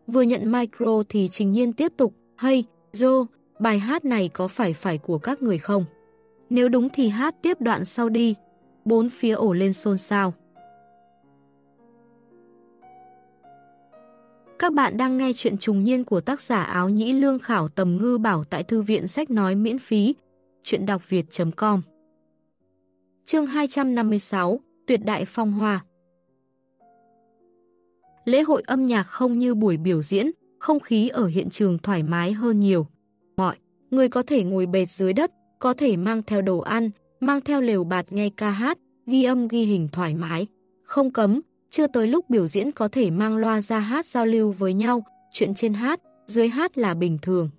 Vừa nhận micro thì Trình Nhiên tiếp tục, Hey, Joe, bài hát này có phải phải của các người không? Nếu đúng thì hát tiếp đoạn sau đi. Bốn phía ổ lên xôn xao. Các bạn đang nghe chuyện trùng niên của tác giả áo nhĩ lương khảo tầm ngư bảo tại thư viện sách nói miễn phí. Chuyện đọc việt.com Chương 256 Tuyệt đại phong hoa Lễ hội âm nhạc không như buổi biểu diễn, không khí ở hiện trường thoải mái hơn nhiều. Mọi người có thể ngồi bệt dưới đất, có thể mang theo đồ ăn, mang theo lều bạt nghe ca hát, ghi âm ghi hình thoải mái. Không cấm, chưa tới lúc biểu diễn có thể mang loa ra hát giao lưu với nhau, chuyện trên hát, dưới hát là bình thường.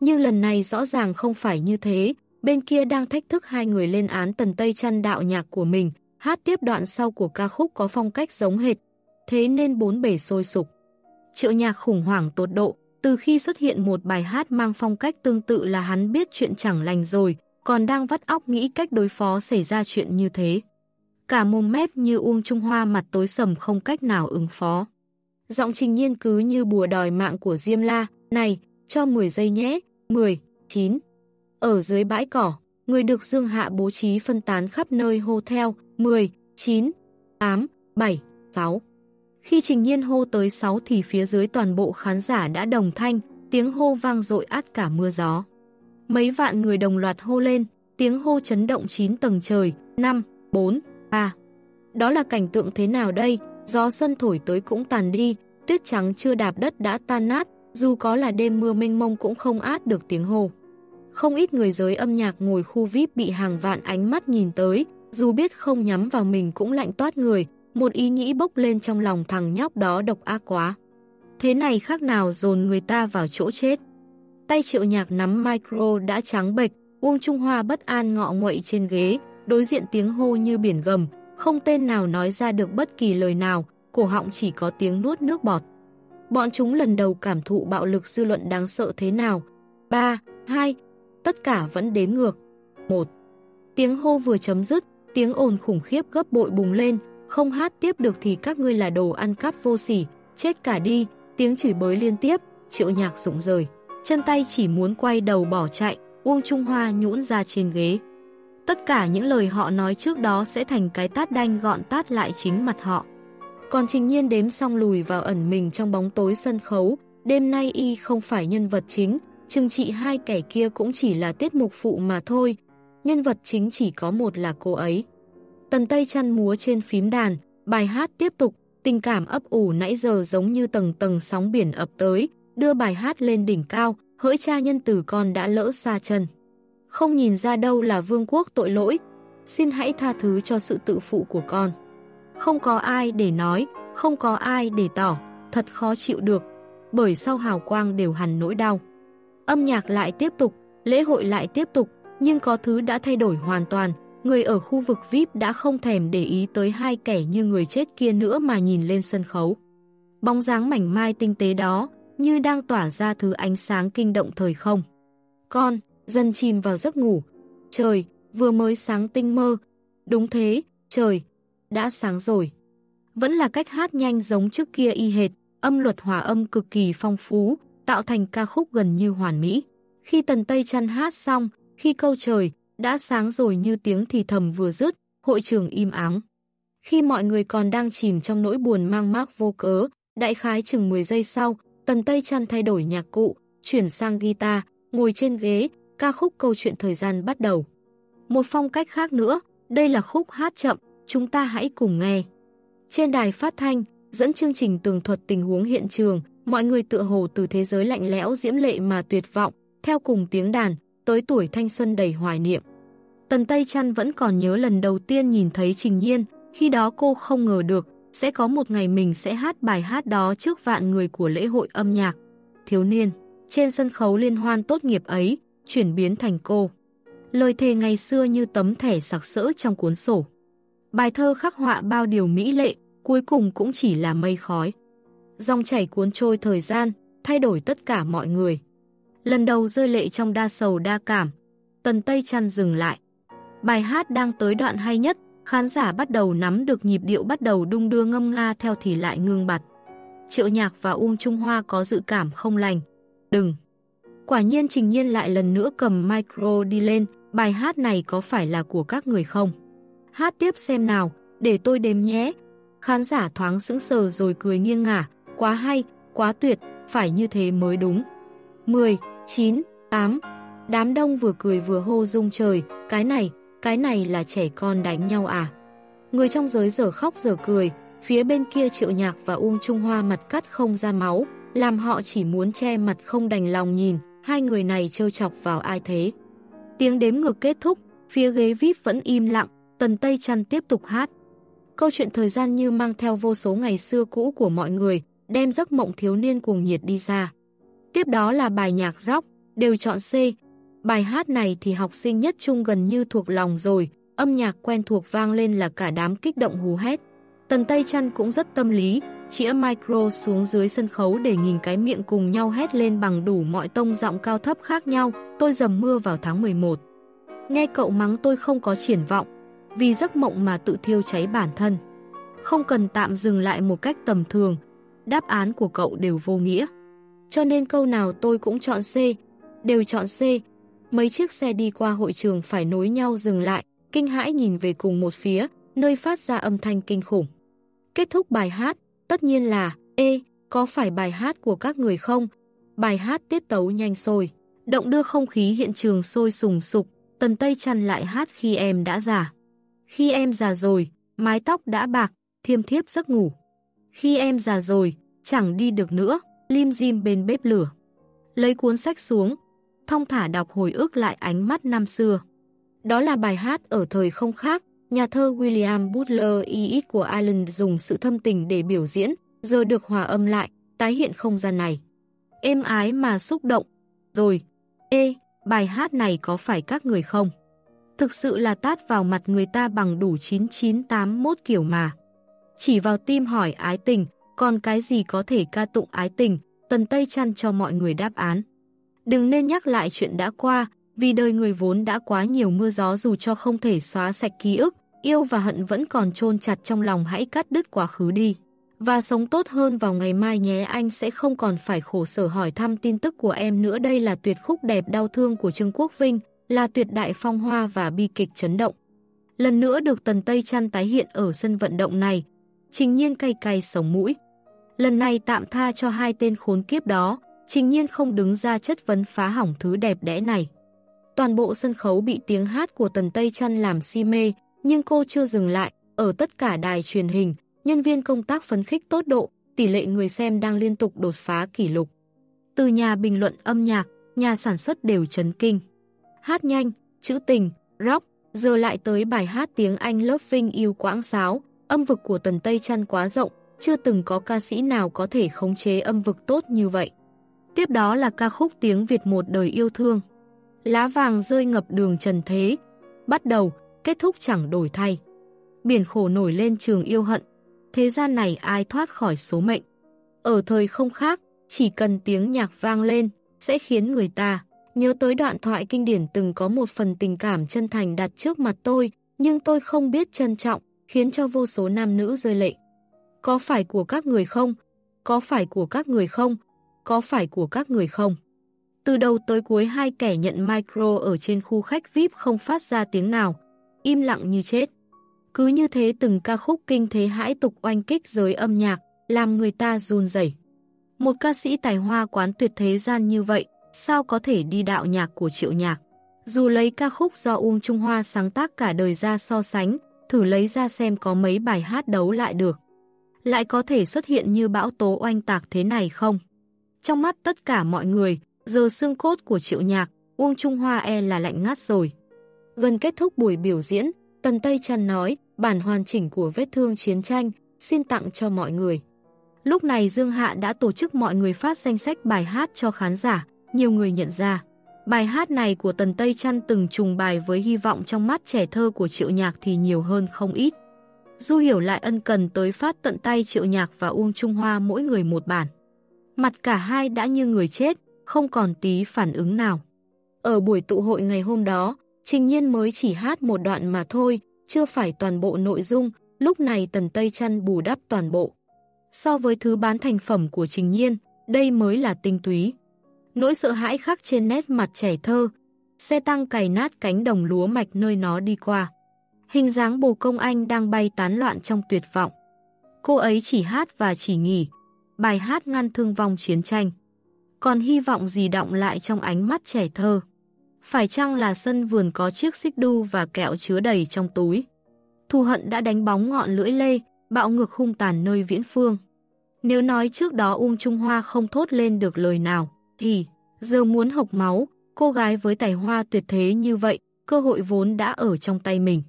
Nhưng lần này rõ ràng không phải như thế, bên kia đang thách thức hai người lên án tần Tây chăn đạo nhạc của mình, hát tiếp đoạn sau của ca khúc có phong cách giống hệt, thế nên bốn bể sôi sục. Triệu nhạc khủng hoảng tột độ, từ khi xuất hiện một bài hát mang phong cách tương tự là hắn biết chuyện chẳng lành rồi, còn đang vắt óc nghĩ cách đối phó xảy ra chuyện như thế. Cả mồm mép như Uông Trung Hoa mặt tối sầm không cách nào ứng phó. Giọng trình nhiên cứ như bùa đòi mạng của Diêm La, này, cho 10 giây nhé, 10, 9. Ở dưới bãi cỏ, người được Dương Hạ bố trí phân tán khắp nơi hô theo, 10, 9, 8, 7, 6. Khi Trình Nhiên hô tới 6 thì phía dưới toàn bộ khán giả đã đồng thanh, tiếng hô vang dội át cả mưa gió. Mấy vạn người đồng loạt hô lên, tiếng hô chấn động 9 tầng trời, 5, 4, À, Đó là cảnh tượng thế nào đây? Gió xuân thổi tới cũng tàn đi, tuyết trắng chưa đạp đất đã tan nát, dù có là đêm mưa mênh mông cũng không át được tiếng hồ Không ít người giới âm nhạc ngồi khu VIP bị hàng vạn ánh mắt nhìn tới, dù biết không nhắm vào mình cũng lạnh toát người, một ý nghĩ bốc lên trong lòng thằng nhóc đó độc ác quá. Thế này khác nào dồn người ta vào chỗ chết. Tay triệu nhạc nắm micro đã trắng bệch, Uông Trung Hoa bất an ngọ nguậy trên ghế, đối diện tiếng hô như biển gầm, không tên nào nói ra được bất kỳ lời nào, cổ họng chỉ có tiếng nuốt nước bọt. Bọn chúng lần đầu cảm thụ bạo lực dư luận đáng sợ thế nào. 3, 2, tất cả vẫn đếm ngược. 1. Tiếng hô vừa chấm dứt, tiếng ồn khủng khiếp gấp bội bùng lên, không hát tiếp được thì các ngươi là đồ ăn cắp vô sỉ, chết cả đi, tiếng chửi bới liên tiếp, triệu nhạc rụng rời. Chân tay chỉ muốn quay đầu bỏ chạy, Uông Trung Hoa nhũn ra trên ghế. Tất cả những lời họ nói trước đó sẽ thành cái tát đanh gọn tát lại chính mặt họ. Còn Trình Nhiên đếm xong lùi vào ẩn mình trong bóng tối sân khấu, đêm nay y không phải nhân vật chính, chừng trị hai kẻ kia cũng chỉ là tiết mục phụ mà thôi, nhân vật chính chỉ có một là cô ấy. Tần Tây chăn múa trên phím đàn, bài hát tiếp tục, tình cảm ấp ủ nãy giờ giống như tầng tầng sóng biển ập tới, đưa bài hát lên đỉnh cao, hỡi cha nhân tử con đã lỡ xa chân. Không nhìn ra đâu là vương quốc tội lỗi, xin hãy tha thứ cho sự tự phụ của con. Không có ai để nói, không có ai để tỏ, thật khó chịu được, bởi sau hào quang đều hằn nỗi đau. Âm nhạc lại tiếp tục, lễ hội lại tiếp tục, nhưng có thứ đã thay đổi hoàn toàn, người ở khu vực VIP đã không thèm để ý tới hai kẻ như người chết kia nữa mà nhìn lên sân khấu. Bóng dáng mảnh mai tinh tế đó, như đang tỏa ra thứ ánh sáng kinh động thời không. Con, dần chìm vào giấc ngủ. Trời, vừa mới sáng tinh mơ. Đúng thế, trời, đã sáng rồi. Vẫn là cách hát nhanh giống trước kia y hệt, âm luật hòa âm cực kỳ phong phú, tạo thành ca khúc gần như hoàn mỹ. Khi Tần Tây chăn hát xong, khi câu trời, đã sáng rồi như tiếng thì thầm vừa dứt, hội trường im ắng. Khi mọi người còn đang chìm trong nỗi buồn mang mác vô cớ, đại khái chừng 10 giây sau, Tần Tây chăn thay đổi nhạc cụ, chuyển sang guitar, ngồi trên ghế, ca khúc câu chuyện thời gian bắt đầu. Một phong cách khác nữa, đây là khúc hát chậm, chúng ta hãy cùng nghe. Trên đài phát thanh, dẫn chương trình tường thuật tình huống hiện trường, mọi người tựa hồ từ thế giới lạnh lẽo diễm lệ mà tuyệt vọng, theo cùng tiếng đàn, tới tuổi thanh xuân đầy hoài niệm. Tần Tây Trăn vẫn còn nhớ lần đầu tiên nhìn thấy Trình Nhiên, khi đó cô không ngờ được, sẽ có một ngày mình sẽ hát bài hát đó trước vạn người của lễ hội âm nhạc. Thiếu niên, trên sân khấu liên hoan tốt nghiệp ấy, chuyển biến thành cô. Lời thề ngày xưa như tấm thẻ sặc sỡ trong cuốn sổ. Bài thơ khắc họa bao điều mỹ lệ, cuối cùng cũng chỉ là mây khói. Dòng chảy cuốn trôi thời gian, thay đổi tất cả mọi người. Lần đầu rơi lệ trong đa sầu đa cảm, Tần Tây chăn dừng lại. Bài hát đang tới đoạn hay nhất, khán giả bắt đầu nắm được nhịp điệu bắt đầu đung đưa ngâm nga theo thì lại ngưng bặt. Triệu Nhạc và Uông Trung Hoa có dự cảm không lành. Đừng! Quả nhiên Trình Nhiên lại lần nữa cầm micro đi lên, bài hát này có phải là của các người không? Hát tiếp xem nào, để tôi đếm nhé. Khán giả thoáng sững sờ rồi cười nghiêng ngả, quá hay, quá tuyệt, phải như thế mới đúng. 10, 9, 8, đám đông vừa cười vừa hô rung trời, cái này, cái này là trẻ con đánh nhau à? Người trong giới giờ khóc giờ cười, phía bên kia triệu nhạc và Uông Trung Hoa mặt cắt không ra máu, làm họ chỉ muốn che mặt không đành lòng nhìn, hai người này trêu chọc vào ai thế. Tiếng đếm ngược kết thúc, phía ghế VIP vẫn im lặng, Tần Tây Trăn tiếp tục hát. Câu chuyện thời gian như mang theo vô số ngày xưa cũ của mọi người, đem giấc mộng thiếu niên cuồng nhiệt đi ra. Tiếp đó là bài nhạc rock, đều chọn C, Bài hát này thì học sinh nhất trung gần như thuộc lòng rồi, âm nhạc quen thuộc vang lên là cả đám kích động hú hét. Tần Tây Trăn cũng rất tâm lý, chĩa micro xuống dưới sân khấu để nhìn cái miệng cùng nhau hét lên bằng đủ mọi tông giọng cao thấp khác nhau, tôi dầm mưa vào tháng 11. Nghe cậu mắng tôi không có triển vọng, vì giấc mộng mà tự thiêu cháy bản thân. Không cần tạm dừng lại một cách tầm thường, đáp án của cậu đều vô nghĩa. Cho nên câu nào tôi cũng chọn C, đều chọn C, Mấy chiếc xe đi qua hội trường phải nối nhau dừng lại, kinh hãi nhìn về cùng một phía, nơi phát ra âm thanh kinh khủng. Kết thúc bài hát, tất nhiên là, ê, có phải bài hát của các người không? Bài hát tiết tấu nhanh sôi, động đưa không khí hiện trường sôi sùng sục, tần tây chăn lại hát khi em đã già. Khi em già rồi, mái tóc đã bạc, thiêm thiếp giấc ngủ. Khi em già rồi, chẳng đi được nữa, lim dim bên bếp lửa. Lấy cuốn sách xuống, thong thả đọc hồi ức lại ánh mắt năm xưa. Đó là bài hát ở thời không khác, nhà thơ William Butler Yeats của Ireland dùng sự thâm tình để biểu diễn, giờ được hòa âm lại, tái hiện không gian này. Êm ái mà xúc động. Rồi, ê, bài hát này có phải các người không? Thực sự là tát vào mặt người ta bằng đủ 9981 kiểu mà. Chỉ vào tim hỏi ái tình, còn cái gì có thể ca tụng ái tình, Tần Tây chăn cho mọi người đáp án. Đừng nên nhắc lại chuyện đã qua, vì đời người vốn đã quá nhiều mưa gió dù cho không thể xóa sạch ký ức, yêu và hận vẫn còn chôn chặt trong lòng hãy cắt đứt quá khứ đi. Và sống tốt hơn vào ngày mai nhé anh sẽ không còn phải khổ sở hỏi thăm tin tức của em nữa đây là tuyệt khúc đẹp đau thương của Trương Quốc Vinh, là tuyệt đại phong hoa và bi kịch chấn động. Lần nữa được Tần Tây Trăn tái hiện ở sân vận động này, trình nhiên cay cay sống mũi. Lần này tạm tha cho hai tên khốn kiếp đó, trình nhiên không đứng ra chất vấn phá hỏng thứ đẹp đẽ này. Toàn bộ sân khấu bị tiếng hát của Tần Tây Trăn làm si mê, nhưng cô chưa dừng lại, ở tất cả đài truyền hình, nhân viên công tác phấn khích tốt độ, tỷ lệ người xem đang liên tục đột phá kỷ lục. Từ nhà bình luận âm nhạc, nhà sản xuất đều chấn kinh. Hát nhanh, chữ tình, rock, giờ lại tới bài hát tiếng Anh Loving yêu quãng sáo, âm vực của Tần Tây Trăn quá rộng, chưa từng có ca sĩ nào có thể khống chế âm vực tốt như vậy. Tiếp đó là ca khúc tiếng Việt một đời yêu thương. Lá vàng rơi ngập đường trần thế, bắt đầu, kết thúc chẳng đổi thay. Biển khổ nổi lên trường yêu hận, thế gian này ai thoát khỏi số mệnh. Ở thời không khác, chỉ cần tiếng nhạc vang lên, sẽ khiến người ta nhớ tới đoạn thoại kinh điển từng có một phần tình cảm chân thành đặt trước mặt tôi, nhưng tôi không biết trân trọng, khiến cho vô số nam nữ rơi lệ. Có phải của các người không? Có phải của các người không? Có phải của các người không? Từ đầu tới cuối hai kẻ nhận micro ở trên khu khách VIP không phát ra tiếng nào, im lặng như chết. Cứ như thế từng ca khúc kinh thế hãi tục oanh kích giới âm nhạc, làm người ta run rẩy. Một ca sĩ tài hoa quán tuyệt thế gian như vậy, sao có thể đi đạo nhạc của triệu nhạc? Dù lấy ca khúc do Uông Trung Hoa sáng tác cả đời ra so sánh, thử lấy ra xem có mấy bài hát đấu lại được. Lại có thể xuất hiện như bão tố oanh tạc thế này không? Trong mắt tất cả mọi người, giờ xương cốt của triệu nhạc, Uông Trung Hoa e là lạnh ngắt rồi. Gần kết thúc buổi biểu diễn, Tần Tây Trăn nói, bản hoàn chỉnh của vết thương chiến tranh, xin tặng cho mọi người. Lúc này Dương Hạ đã tổ chức mọi người phát danh sách bài hát cho khán giả, nhiều người nhận ra. Bài hát này của Tần Tây Trăn từng trùng bài với hy vọng trong mắt trẻ thơ của Triệu Nhạc thì nhiều hơn không ít. Du hiểu lại ân cần tới phát tận tay Triệu Nhạc và Uông Trung Hoa mỗi người một bản. Mặt cả hai đã như người chết, không còn tí phản ứng nào. Ở buổi tụ hội ngày hôm đó, Trình Nhiên mới chỉ hát một đoạn mà thôi, chưa phải toàn bộ nội dung, lúc này Tần Tây Trăn bù đắp toàn bộ. So với thứ bán thành phẩm của Trình Nhiên, đây mới là tinh túy. Nỗi sợ hãi khắc trên nét mặt trẻ thơ, xe tăng cày nát cánh đồng lúa mạch nơi nó đi qua. Hình dáng bồ công anh đang bay tán loạn trong tuyệt vọng. Cô ấy chỉ hát và chỉ nghỉ, bài hát ngăn thương vong chiến tranh. Còn hy vọng gì động lại trong ánh mắt trẻ thơ. Phải chăng là sân vườn có chiếc xích đu và kẹo chứa đầy trong túi? Thù hận đã đánh bóng ngọn lưỡi lê, bạo ngược hung tàn nơi viễn phương. Nếu nói trước đó Ung Trung Hoa không thốt lên được lời nào, thì giờ muốn hộc máu, cô gái với tài hoa tuyệt thế như vậy, cơ hội vốn đã ở trong tay mình.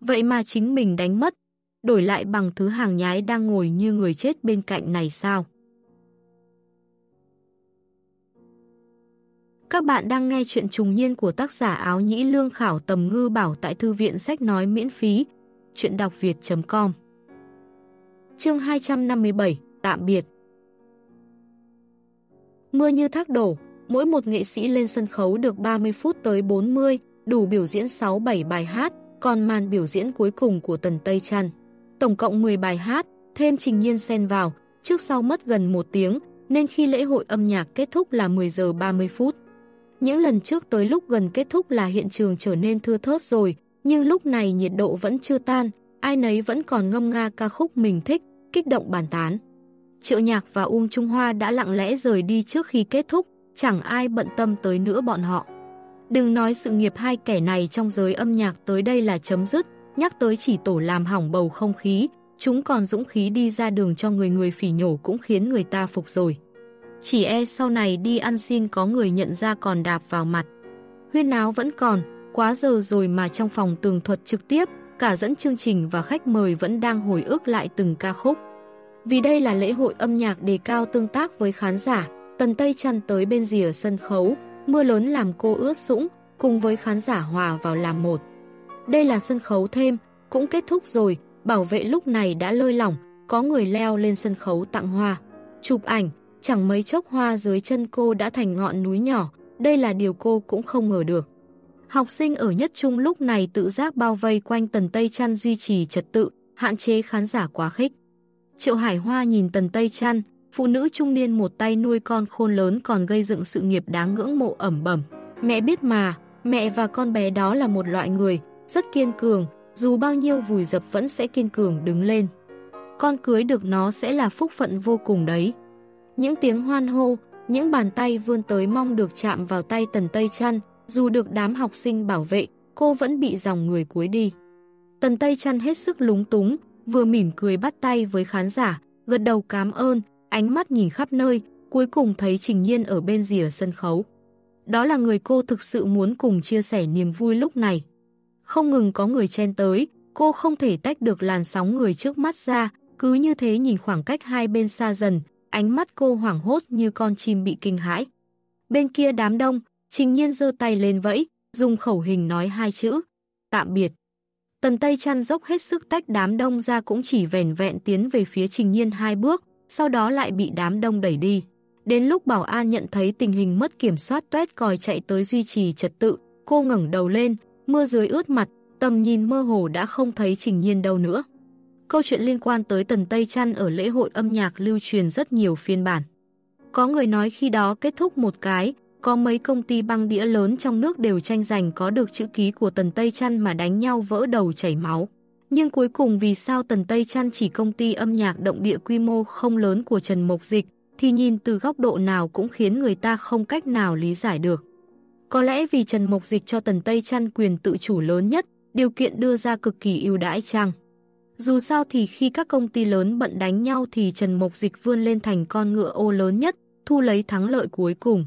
Vậy mà chính mình đánh mất, đổi lại bằng thứ hàng nhái đang ngồi như người chết bên cạnh này sao? Các bạn đang nghe chuyện trùng niên của tác giả áo nhĩ lương khảo tầm ngư bảo tại thư viện sách nói miễn phí, chuyện đọc việt.com Chương 257, Tạm biệt Mưa như thác đổ, mỗi một nghệ sĩ lên sân khấu được 30 phút tới 40, đủ biểu diễn 6-7 bài hát, còn màn biểu diễn cuối cùng của Tần Tây Trăn. Tổng cộng 10 bài hát, thêm trình nhiên xen vào, trước sau mất gần 1 tiếng, nên khi lễ hội âm nhạc kết thúc là 10 giờ 30 phút. Những lần trước tới lúc gần kết thúc là hiện trường trở nên thưa thớt rồi, nhưng lúc này nhiệt độ vẫn chưa tan, ai nấy vẫn còn ngâm nga ca khúc mình thích, kích động bàn tán. Triệu Nhạc và Uông Trung Hoa đã lặng lẽ rời đi trước khi kết thúc, chẳng ai bận tâm tới nữa bọn họ. Đừng nói sự nghiệp hai kẻ này trong giới âm nhạc tới đây là chấm dứt, nhắc tới chỉ tổ làm hỏng bầu không khí, chúng còn dũng khí đi ra đường cho người người phỉ nhổ cũng khiến người ta phục rồi chỉ e sau này đi ăn xin có người nhận ra còn đạp vào mặt. Huyên áo vẫn còn, quá giờ rồi mà trong phòng tường thuật trực tiếp, cả dẫn chương trình và khách mời vẫn đang hồi ức lại từng ca khúc. Vì đây là lễ hội âm nhạc đề cao tương tác với khán giả, Tần Tây chăn tới bên rìa sân khấu, mưa lớn làm cô ướt sũng, cùng với khán giả hòa vào làm một. Đây là sân khấu thêm, cũng kết thúc rồi, bảo vệ lúc này đã lơi lỏng, có người leo lên sân khấu tặng hoa. Chụp ảnh, chẳng mấy chốc hoa dưới chân cô đã thành ngọn núi nhỏ, đây là điều cô cũng không ngờ được. Học sinh ở nhất trung lúc này tự giác bao vây quanh Tần Tây Trăn duy trì trật tự, hạn chế khán giả quá khích. Triệu Hải Hoa nhìn Tần Tây Trăn, phụ nữ trung niên một tay nuôi con khôn lớn còn gây dựng sự nghiệp đáng ngưỡng mộ ẩm bẩm. Mẹ biết mà, mẹ và con bé đó là một loại người, rất kiên cường, dù bao nhiêu vùi dập vẫn sẽ kiên cường đứng lên. Con cưới được nó sẽ là phúc phận vô cùng đấy. Những tiếng hoan hô, những bàn tay vươn tới mong được chạm vào tay Tần Tây Trăn, dù được đám học sinh bảo vệ, cô vẫn bị dòng người cuối đi. Tần Tây Trăn hết sức lúng túng, vừa mỉm cười bắt tay với khán giả, gật đầu cảm ơn, ánh mắt nhìn khắp nơi, cuối cùng thấy Trình Nhiên ở bên rìa sân khấu. Đó là người cô thực sự muốn cùng chia sẻ niềm vui lúc này. Không ngừng có người chen tới, cô không thể tách được làn sóng người trước mắt ra, cứ như thế nhìn khoảng cách hai bên xa dần, ánh mắt cô hoảng hốt như con chim bị kinh hãi. Bên kia đám đông, Trình Nhiên giơ tay lên vẫy, dùng khẩu hình nói hai chữ, tạm biệt. Tần Tây chăn dốc hết sức tách đám đông ra cũng chỉ vẻn vẹn tiến về phía Trình Nhiên hai bước, sau đó lại bị đám đông đẩy đi. Đến lúc bảo an nhận thấy tình hình mất kiểm soát tuét còi chạy tới duy trì trật tự, cô ngẩng đầu lên, mưa dưới ướt mặt, tầm nhìn mơ hồ đã không thấy Trình Nhiên đâu nữa. Câu chuyện liên quan tới Tần Tây Trăn ở lễ hội âm nhạc lưu truyền rất nhiều phiên bản. Có người nói khi đó kết thúc một cái, có mấy công ty băng đĩa lớn trong nước đều tranh giành có được chữ ký của Tần Tây Trăn mà đánh nhau vỡ đầu chảy máu. Nhưng cuối cùng vì sao Tần Tây Trăn chỉ công ty âm nhạc động địa quy mô không lớn của Trần Mộc Dịch, thì nhìn từ góc độ nào cũng khiến người ta không cách nào lý giải được. Có lẽ vì Trần Mộc Dịch cho Tần Tây Trăn quyền tự chủ lớn nhất, điều kiện đưa ra cực kỳ ưu đãi chăng. Dù sao thì khi các công ty lớn bận đánh nhau thì Trần Mộc Dịch vươn lên thành con ngựa ô lớn nhất, thu lấy thắng lợi cuối cùng.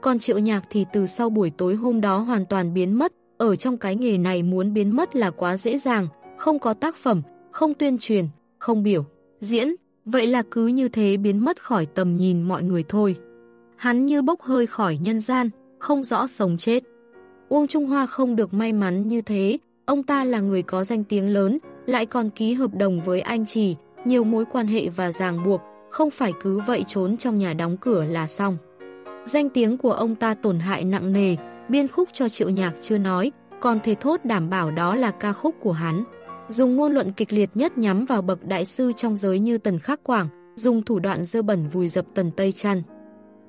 Còn Triệu Nhạc thì từ sau buổi tối hôm đó hoàn toàn biến mất, ở trong cái nghề này muốn biến mất là quá dễ dàng, không có tác phẩm, không tuyên truyền, không biểu, diễn, vậy là cứ như thế biến mất khỏi tầm nhìn mọi người thôi. Hắn như bốc hơi khỏi nhân gian, không rõ sống chết. Uông Trung Hoa không được may mắn như thế, ông ta là người có danh tiếng lớn, lại còn ký hợp đồng với anh chỉ, nhiều mối quan hệ và ràng buộc, không phải cứ vậy trốn trong nhà đóng cửa là xong. Danh tiếng của ông ta tổn hại nặng nề, biên khúc cho triệu nhạc chưa nói, còn thể thốt đảm bảo đó là ca khúc của hắn. Dùng ngôn luận kịch liệt nhất nhắm vào bậc đại sư trong giới như Tần Khắc Quảng, dùng thủ đoạn dơ bẩn vùi dập Tần Tây Trăn.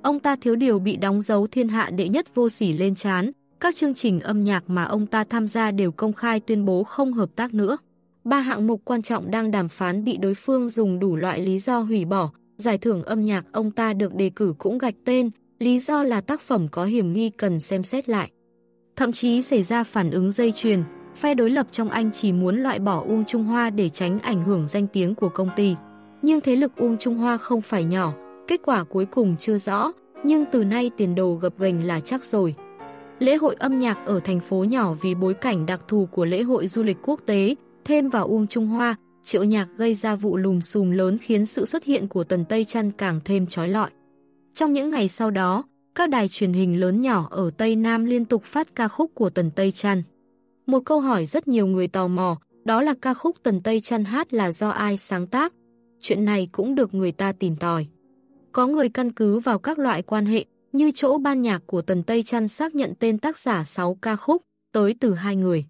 Ông ta thiếu điều bị đóng dấu thiên hạ đệ nhất vô sỉ lên chán, các chương trình âm nhạc mà ông ta tham gia đều công khai tuyên bố không hợp tác nữa. Ba hạng mục quan trọng đang đàm phán bị đối phương dùng đủ loại lý do hủy bỏ, giải thưởng âm nhạc ông ta được đề cử cũng gạch tên, lý do là tác phẩm có hiểm nghi cần xem xét lại. Thậm chí xảy ra phản ứng dây chuyền, phe đối lập trong Anh chỉ muốn loại bỏ Uông Trung Hoa để tránh ảnh hưởng danh tiếng của công ty. Nhưng thế lực Uông Trung Hoa không phải nhỏ, kết quả cuối cùng chưa rõ, nhưng từ nay tiền đồ gập ghềnh là chắc rồi. Lễ hội âm nhạc ở thành phố nhỏ vì bối cảnh đặc thù của lễ hội du lịch quốc tế, thêm vào Uông Trung Hoa, triệu nhạc gây ra vụ lùm xùm lớn khiến sự xuất hiện của Tần Tây Trăn càng thêm trói lọi. Trong những ngày sau đó, các đài truyền hình lớn nhỏ ở Tây Nam liên tục phát ca khúc của Tần Tây Trăn. Một câu hỏi rất nhiều người tò mò, đó là ca khúc Tần Tây Trăn hát là do ai sáng tác? Chuyện này cũng được người ta tìm tòi. Có người căn cứ vào các loại quan hệ, như chỗ ban nhạc của Tần Tây Trăn xác nhận tên tác giả 6 ca khúc, tới từ hai người.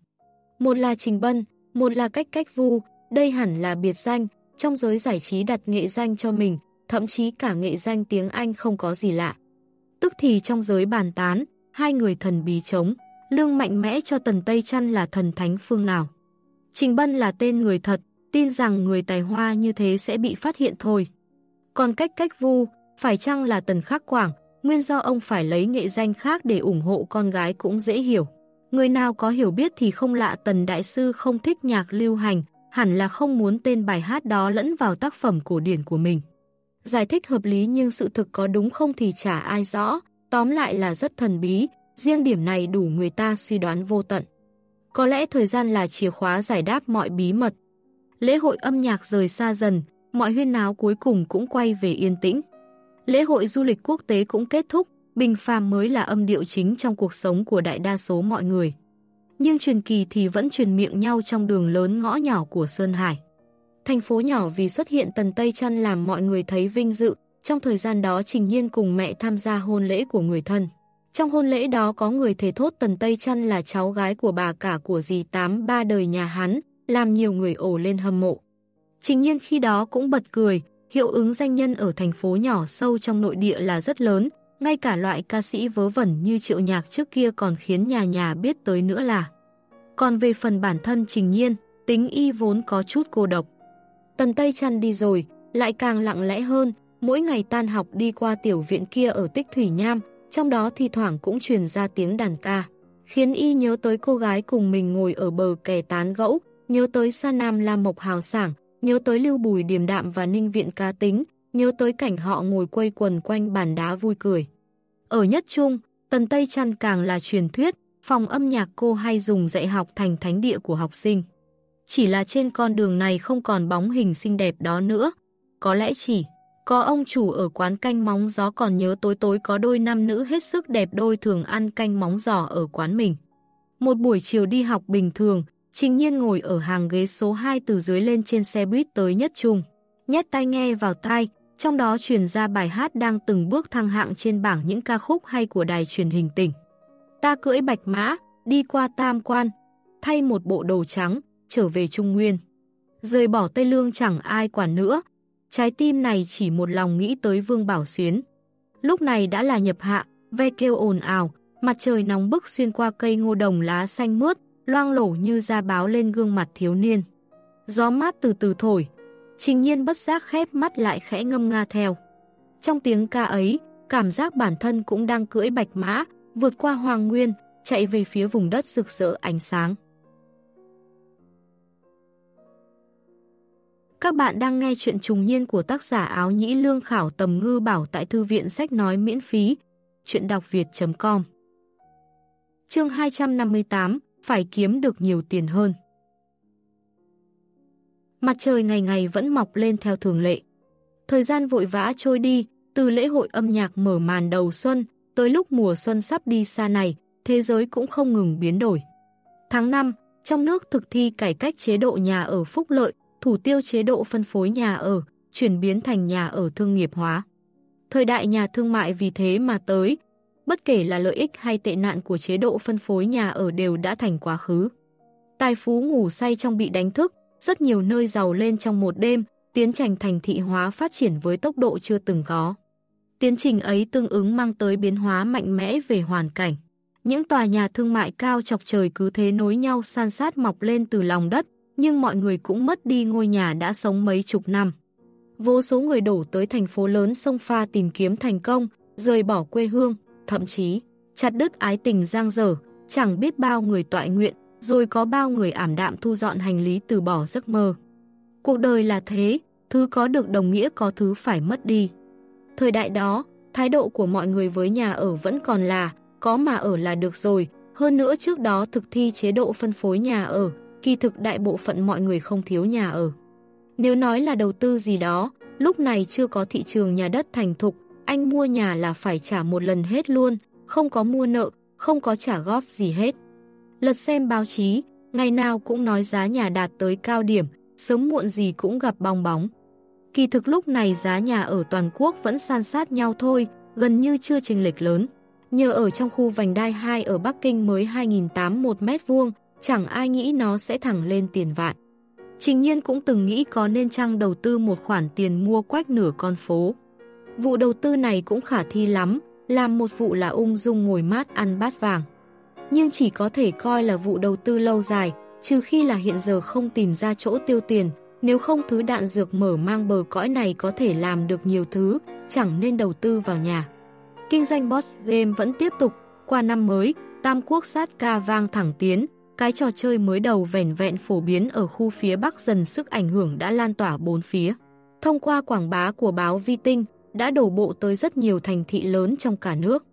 Một là Trình Bân, một là Cách Cách Vu, đây hẳn là biệt danh, trong giới giải trí đặt nghệ danh cho mình, thậm chí cả nghệ danh tiếng Anh không có gì lạ. Tức thì trong giới bàn tán, hai người thần bí chống, lương mạnh mẽ cho Tần Tây Trăn là thần thánh phương nào. Trình Bân là tên người thật, tin rằng người tài hoa như thế sẽ bị phát hiện thôi. Còn cách cách vu, phải chăng là Tần Khắc Quảng, nguyên do ông phải lấy nghệ danh khác để ủng hộ con gái cũng dễ hiểu. Người nào có hiểu biết thì không lạ Tần Đại Sư không thích nhạc lưu hành, hẳn là không muốn tên bài hát đó lẫn vào tác phẩm cổ điển của mình. Giải thích hợp lý nhưng sự thực có đúng không thì chả ai rõ, tóm lại là rất thần bí, riêng điểm này đủ người ta suy đoán vô tận. Có lẽ thời gian là chìa khóa giải đáp mọi bí mật. Lễ hội âm nhạc rời xa dần, mọi huyên náo cuối cùng cũng quay về yên tĩnh. Lễ hội du lịch quốc tế cũng kết thúc, bình phàm mới là âm điệu chính trong cuộc sống của đại đa số mọi người. Nhưng truyền kỳ thì vẫn truyền miệng nhau trong đường lớn ngõ nhỏ của Sơn Hải. Thành phố nhỏ vì xuất hiện Tần Tây Trăn làm mọi người thấy vinh dự, trong thời gian đó Trình Nhiên cùng mẹ tham gia hôn lễ của người thân. Trong hôn lễ đó có người thề thốt Tần Tây Trăn là cháu gái của bà cả của dì Tám ba đời nhà hắn, làm nhiều người ổ lên hâm mộ. Trình Nhiên khi đó cũng bật cười, hiệu ứng danh nhân ở thành phố nhỏ sâu trong nội địa là rất lớn, ngay cả loại ca sĩ vớ vẩn như triệu nhạc trước kia còn khiến nhà nhà biết tới nữa là. Còn về phần bản thân Trình Nhiên, tính y vốn có chút cô độc. Tần Tây Trăn đi rồi, lại càng lặng lẽ hơn, mỗi ngày tan học đi qua tiểu viện kia ở Tích Thủy Nham, trong đó thi thoảng cũng truyền ra tiếng đàn ca, khiến y nhớ tới cô gái cùng mình ngồi ở bờ kè tán gẫu, nhớ tới Sa Nam La Mộc hào sảng, nhớ tới Lưu Bùi điềm đạm và Ninh Viện cá tính, nhớ tới cảnh họ ngồi quây quần quanh bàn đá vui cười. Ở nhất trung, Tần Tây Trăn càng là truyền thuyết, phòng âm nhạc cô hay dùng dạy học thành thánh địa của học sinh. Chỉ là trên con đường này không còn bóng hình xinh đẹp đó nữa. Có lẽ chỉ có ông chủ ở quán canh móng gió còn nhớ tối tối có đôi nam nữ hết sức đẹp đôi thường ăn canh móng giò ở quán mình. Một buổi chiều đi học bình thường, Trình Nhiên ngồi ở hàng ghế số 2 từ dưới lên trên xe buýt tới nhất trung. Nhét tai nghe vào tai, trong đó truyền ra bài hát đang từng bước thăng hạng trên bảng những ca khúc hay của đài truyền hình tỉnh. Ta cưỡi bạch mã, đi qua tam quan, thay một bộ đồ trắng, trở về Trung Nguyên. Rời bỏ Tây Lương chẳng ai quản nữa, trái tim này chỉ một lòng nghĩ tới Vương Bảo Xuyến. Lúc này đã là nhập hạ, ve kêu ồn ào, mặt trời nóng bức xuyên qua cây ngô đồng lá xanh mướt, loang lổ như da báo lên gương mặt thiếu niên. Gió mát từ từ thổi, trình nhiên bất giác khép mắt lại khẽ ngâm nga theo. Trong tiếng ca ấy, cảm giác bản thân cũng đang cưỡi bạch mã, vượt qua hoàng nguyên, chạy về phía vùng đất rực rỡ ánh sáng. Các bạn đang nghe chuyện trùng niên của tác giả áo nhĩ lương khảo tầm ngư bảo tại thư viện sách nói miễn phí. Chuyện đọc việt.com Chương 258 Phải kiếm được nhiều tiền hơn Mặt trời ngày ngày vẫn mọc lên theo thường lệ. Thời gian vội vã trôi đi, từ lễ hội âm nhạc mở màn đầu xuân, tới lúc mùa xuân sắp đi xa này, thế giới cũng không ngừng biến đổi. Tháng 5, trong nước thực thi cải cách chế độ nhà ở phúc lợi, thủ tiêu chế độ phân phối nhà ở, chuyển biến thành nhà ở thương nghiệp hóa. Thời đại nhà thương mại vì thế mà tới, bất kể là lợi ích hay tệ nạn của chế độ phân phối nhà ở đều đã thành quá khứ. Tài phú ngủ say trong bị đánh thức, rất nhiều nơi giàu lên trong một đêm, tiến trình thành thị hóa phát triển với tốc độ chưa từng có. Tiến trình ấy tương ứng mang tới biến hóa mạnh mẽ về hoàn cảnh. Những tòa nhà thương mại cao chọc trời cứ thế nối nhau san sát mọc lên từ lòng đất, nhưng mọi người cũng mất đi ngôi nhà đã sống mấy chục năm. Vô số người đổ tới thành phố lớn sông pha tìm kiếm thành công, rời bỏ quê hương, thậm chí chặt đứt ái tình giang dở, chẳng biết bao người tọa nguyện, rồi có bao người ảm đạm thu dọn hành lý từ bỏ giấc mơ. Cuộc đời là thế, thứ có được đồng nghĩa có thứ phải mất đi. Thời đại đó, thái độ của mọi người với nhà ở vẫn còn là có mà ở là được rồi, hơn nữa trước đó thực thi chế độ phân phối nhà ở, kỳ thực đại bộ phận mọi người không thiếu nhà ở. Nếu nói là đầu tư gì đó, lúc này chưa có thị trường nhà đất thành thục, anh mua nhà là phải trả một lần hết luôn, không có mua nợ, không có trả góp gì hết. Lật xem báo chí, ngày nào cũng nói giá nhà đạt tới cao điểm, sớm muộn gì cũng gặp bong bóng. Kỳ thực lúc này giá nhà ở toàn quốc vẫn san sát nhau thôi, gần như chưa chênh lệch lớn. Nhờ ở trong khu vành đai 2 ở Bắc Kinh mới 2.800 một mét vuông, chẳng ai nghĩ nó sẽ thẳng lên tiền vạn. Trình nhiên cũng từng nghĩ có nên chăng đầu tư một khoản tiền mua quách nửa con phố. Vụ đầu tư này cũng khả thi lắm, làm một vụ là ung dung ngồi mát ăn bát vàng. Nhưng chỉ có thể coi là vụ đầu tư lâu dài, trừ khi là hiện giờ không tìm ra chỗ tiêu tiền, nếu không thứ đạn dược mở mang bờ cõi này có thể làm được nhiều thứ, chẳng nên đầu tư vào nhà. Kinh doanh boss game vẫn tiếp tục, qua năm mới, Tam Quốc sát ca vang thẳng tiến, cái trò chơi mới đầu vẻn vẹn phổ biến ở khu phía Bắc dần sức ảnh hưởng đã lan tỏa bốn phía. thông qua quảng bá của báo Vi Tinh, đã đổ bộ tới rất nhiều thành thị lớn trong cả nước.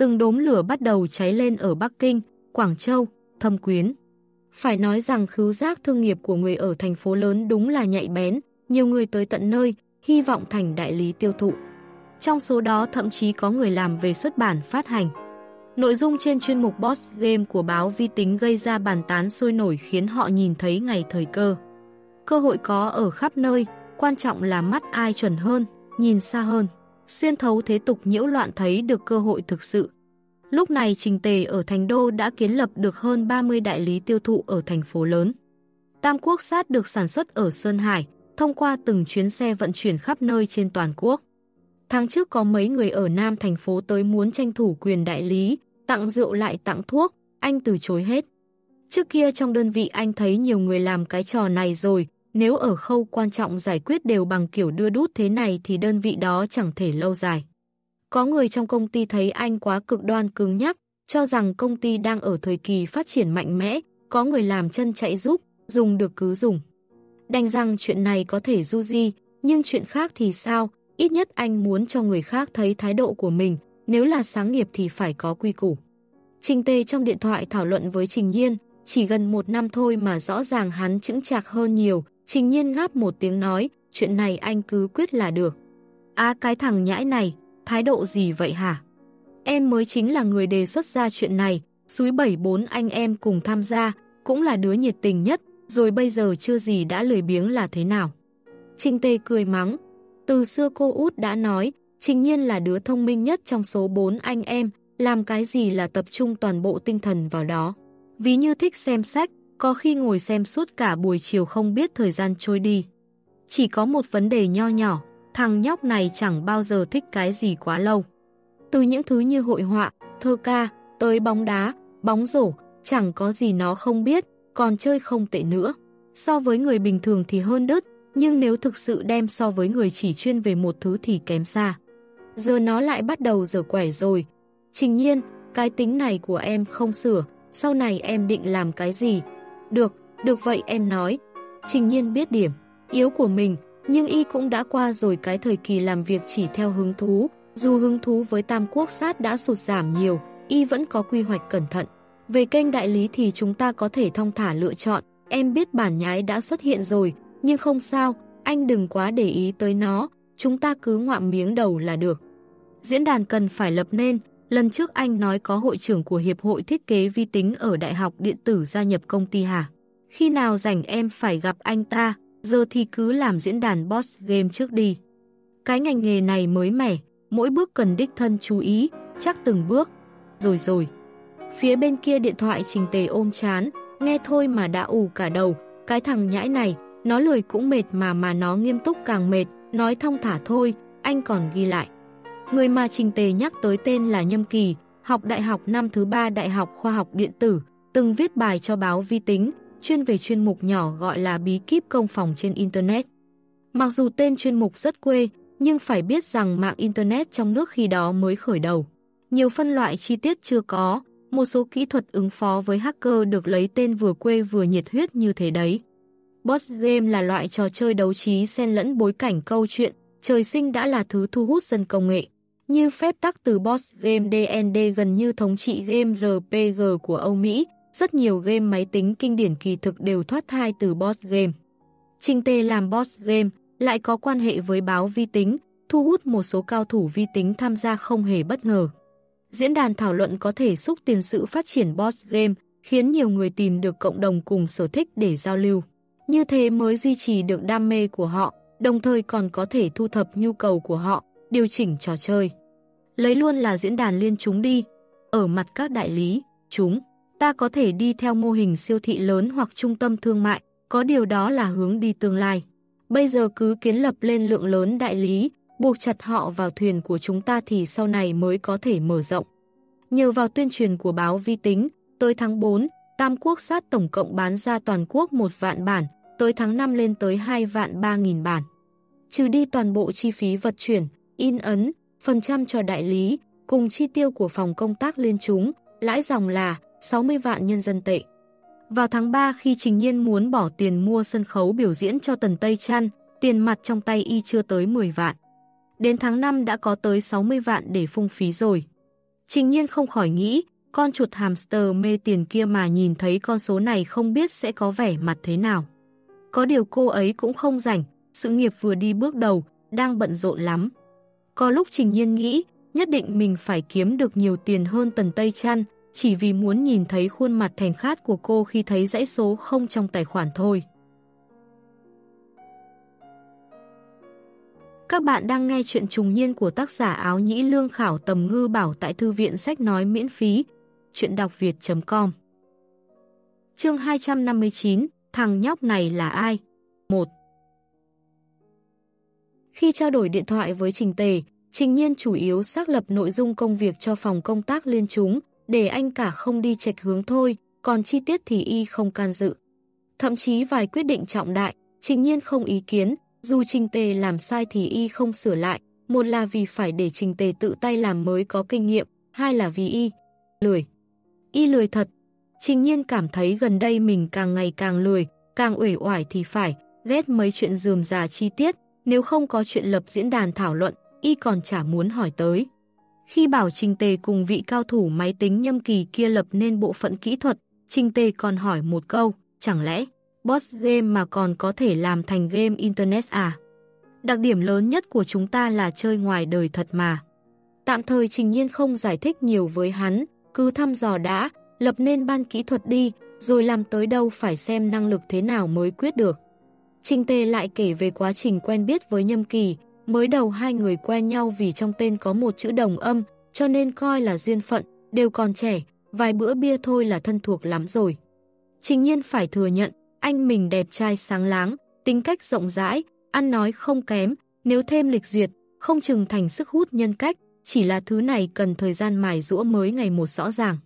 Từng đốm lửa bắt đầu cháy lên ở Bắc Kinh, Quảng Châu, Thâm Quyến. Phải nói rằng khứu giác thương nghiệp của người ở thành phố lớn đúng là nhạy bén, nhiều người tới tận nơi, hy vọng thành đại lý tiêu thụ. Trong số đó thậm chí có người làm về xuất bản phát hành. Nội dung trên chuyên mục Boss Game của báo Vi Tính gây ra bàn tán sôi nổi khiến họ nhìn thấy ngày thời cơ. Cơ hội có ở khắp nơi, quan trọng là mắt ai chuẩn hơn, nhìn xa hơn. Xuyên thấu thế tục nhiễu loạn thấy được cơ hội thực sự. Lúc này Trình Tề ở Thành Đô đã kiến lập được hơn 30 đại lý tiêu thụ ở thành phố lớn. Tam Quốc sát được sản xuất ở Sơn Hải, thông qua từng chuyến xe vận chuyển khắp nơi trên toàn quốc. Tháng trước có mấy người ở Nam thành phố tới muốn tranh thủ quyền đại lý, tặng rượu lại tặng thuốc, anh từ chối hết. Trước kia trong đơn vị anh thấy nhiều người làm cái trò này rồi, nếu ở khâu quan trọng giải quyết đều bằng kiểu đưa đút thế này thì đơn vị đó chẳng thể lâu dài. Có người trong công ty thấy anh quá cực đoan cứng nhắc, cho rằng công ty đang ở thời kỳ phát triển mạnh mẽ, có người làm chân chạy giúp, dùng được cứ dùng. Đành rằng chuyện này có thể du di, nhưng chuyện khác thì sao, ít nhất anh muốn cho người khác thấy thái độ của mình, nếu là sáng nghiệp thì phải có quy củ. Trình Tê trong điện thoại thảo luận với Trình Nhiên, chỉ gần một năm thôi mà rõ ràng hắn chững chạc hơn nhiều, Trình Nhiên ngáp một tiếng nói, chuyện này anh cứ quyết là được. À cái thằng nhãi này, thái độ gì vậy hả? Em mới chính là người đề xuất ra chuyện này, suối bảy bốn anh em cùng tham gia, cũng là đứa nhiệt tình nhất, rồi bây giờ chưa gì đã lười biếng là thế nào. Trình Tê cười mắng, từ xưa cô út đã nói, Trình Nhiên là đứa thông minh nhất trong số bốn anh em, làm cái gì là tập trung toàn bộ tinh thần vào đó. Ví như thích xem sách, có khi ngồi xem suốt cả buổi chiều không biết thời gian trôi đi. Chỉ có một vấn đề nho nhỏ, thằng nhóc này chẳng bao giờ thích cái gì quá lâu. Từ những thứ như hội họa, thơ ca, tới bóng đá, bóng rổ, chẳng có gì nó không biết, còn chơi không tệ nữa. So với người bình thường thì hơn đứt, nhưng nếu thực sự đem so với người chỉ chuyên về một thứ thì kém xa. Giờ nó lại bắt đầu dở quẻ rồi. Trình nhiên, cái tính này của em không sửa, sau này em định làm cái gì? Được, được vậy em nói. Trình nhiên biết điểm, yếu của mình, nhưng y cũng đã qua rồi cái thời kỳ làm việc chỉ theo hứng thú. Dù hứng thú với Tam Quốc sát đã sụt giảm nhiều, y vẫn có quy hoạch cẩn thận. Về kênh đại lý thì chúng ta có thể thông thả lựa chọn, em biết bản nhái đã xuất hiện rồi, nhưng không sao, anh đừng quá để ý tới nó, chúng ta cứ ngoạm miếng đầu là được. Diễn đàn cần phải lập nên, lần trước anh nói có hội trưởng của Hiệp hội Thiết kế Vi tính ở Đại học Điện tử gia nhập công ty hả? Khi nào rảnh em phải gặp anh ta, giờ thì cứ làm diễn đàn boss game trước đi. Cái ngành nghề này mới mẻ, mỗi bước cần đích thân chú ý, chắc từng bước. Rồi rồi. Phía bên kia điện thoại trình tề ôm chán, nghe thôi mà đã ù cả đầu, cái thằng nhãi này, nó lười cũng mệt mà mà nó nghiêm túc càng mệt, nói thông thả thôi, anh còn ghi lại. Người mà Trình Tề nhắc tới tên là Nhâm Kỳ, học đại học năm thứ ba Đại học Khoa học Điện tử, từng viết bài cho báo vi tính, chuyên về chuyên mục nhỏ gọi là bí kíp công phòng trên Internet. Mặc dù tên chuyên mục rất quê, nhưng phải biết rằng mạng Internet trong nước khi đó mới khởi đầu. Nhiều phân loại chi tiết chưa có, một số kỹ thuật ứng phó với hacker được lấy tên vừa quê vừa nhiệt huyết như thế đấy. Boss game là loại trò chơi đấu trí xen lẫn bối cảnh câu chuyện, trời sinh đã là thứ thu hút dân công nghệ. Như phép tắc từ Boss game DND gần như thống trị game RPG của Âu Mỹ, rất nhiều game máy tính kinh điển kỳ thực đều thoát thai từ Boss game. Trình Tê làm Boss game lại có quan hệ với báo vi tính, thu hút một số cao thủ vi tính tham gia không hề bất ngờ. Diễn đàn thảo luận có thể xúc tiền sự phát triển Boss game, khiến nhiều người tìm được cộng đồng cùng sở thích để giao lưu. Như thế mới duy trì được đam mê của họ, đồng thời còn có thể thu thập nhu cầu của họ, điều chỉnh trò chơi. Lấy luôn là diễn đàn liên chúng đi. Ở mặt các đại lý, chúng, ta có thể đi theo mô hình siêu thị lớn hoặc trung tâm thương mại, có điều đó là hướng đi tương lai. Bây giờ cứ kiến lập lên lượng lớn đại lý, buộc chặt họ vào thuyền của chúng ta thì sau này mới có thể mở rộng. Nhờ vào tuyên truyền của báo vi tính, tới tháng 4, Tam Quốc sát tổng cộng bán ra toàn quốc một vạn bản, tới tháng 5 lên tới 2 vạn 3 nghìn bản. Trừ đi toàn bộ chi phí vật chuyển, in ấn, phần trăm cho đại lý, cùng chi tiêu của phòng công tác liên chúng, lãi dòng là 60 vạn nhân dân tệ. Vào tháng 3 khi Trình Nhiên muốn bỏ tiền mua sân khấu biểu diễn cho Tần Tây Trăn, tiền mặt trong tay y chưa tới 10 vạn. Đến tháng 5 đã có tới 60 vạn để phung phí rồi. Trình nhiên không khỏi nghĩ, con chuột hamster mê tiền kia mà nhìn thấy con số này không biết sẽ có vẻ mặt thế nào. Có điều cô ấy cũng không rảnh, sự nghiệp vừa đi bước đầu, đang bận rộn lắm. Có lúc Trình Nhiên nghĩ, nhất định mình phải kiếm được nhiều tiền hơn Tần Tây Trăn, chỉ vì muốn nhìn thấy khuôn mặt thèm khát của cô khi thấy dãy số không trong tài khoản thôi. Các bạn đang nghe chuyện trùng niên của tác giả áo nhĩ lương khảo tầm ngư bảo tại thư viện sách nói miễn phí. Chuyện đọc việt.com Chương 259 Thằng nhóc này là ai? 1 Khi trao đổi điện thoại với Trình Tề, Trình Nhiên chủ yếu xác lập nội dung công việc cho phòng công tác liên chúng, để anh cả không đi chệch hướng thôi, còn chi tiết thì y không can dự. Thậm chí vài quyết định trọng đại, Trình Nhiên không ý kiến, dù Trình Tề làm sai thì y không sửa lại, một là vì phải để Trình Tề tự tay làm mới có kinh nghiệm, hai là vì y lười. Y lười thật. Trình Nhiên cảm thấy gần đây mình càng ngày càng lười, càng uể oải thì phải, ghét mấy chuyện dườm già chi tiết, nếu không có chuyện lập diễn đàn thảo luận, y còn chả muốn hỏi tới. Khi bảo Trình Tề cùng vị cao thủ máy tính nhâm kỳ kia lập nên bộ phận kỹ thuật, Trình Tề còn hỏi một câu, chẳng lẽ boss game mà còn có thể làm thành game internet à? Đặc điểm lớn nhất của chúng ta là chơi ngoài đời thật mà. Tạm thời Trình Nhiên không giải thích nhiều với hắn, cứ thăm dò đã, lập nên ban kỹ thuật đi, rồi làm tới đâu phải xem năng lực thế nào mới quyết được. Trình Tề lại kể về quá trình quen biết với Nhâm Kỳ, mới đầu hai người quen nhau vì trong tên có một chữ đồng âm, cho nên coi là duyên phận, đều còn trẻ, vài bữa bia thôi là thân thuộc lắm rồi. Trình nhiên phải thừa nhận, anh mình đẹp trai sáng láng, tính cách rộng rãi, ăn nói không kém, nếu thêm lịch duyệt, không chừng thành sức hút nhân cách, chỉ là thứ này cần thời gian mài rũa mới ngày một rõ ràng.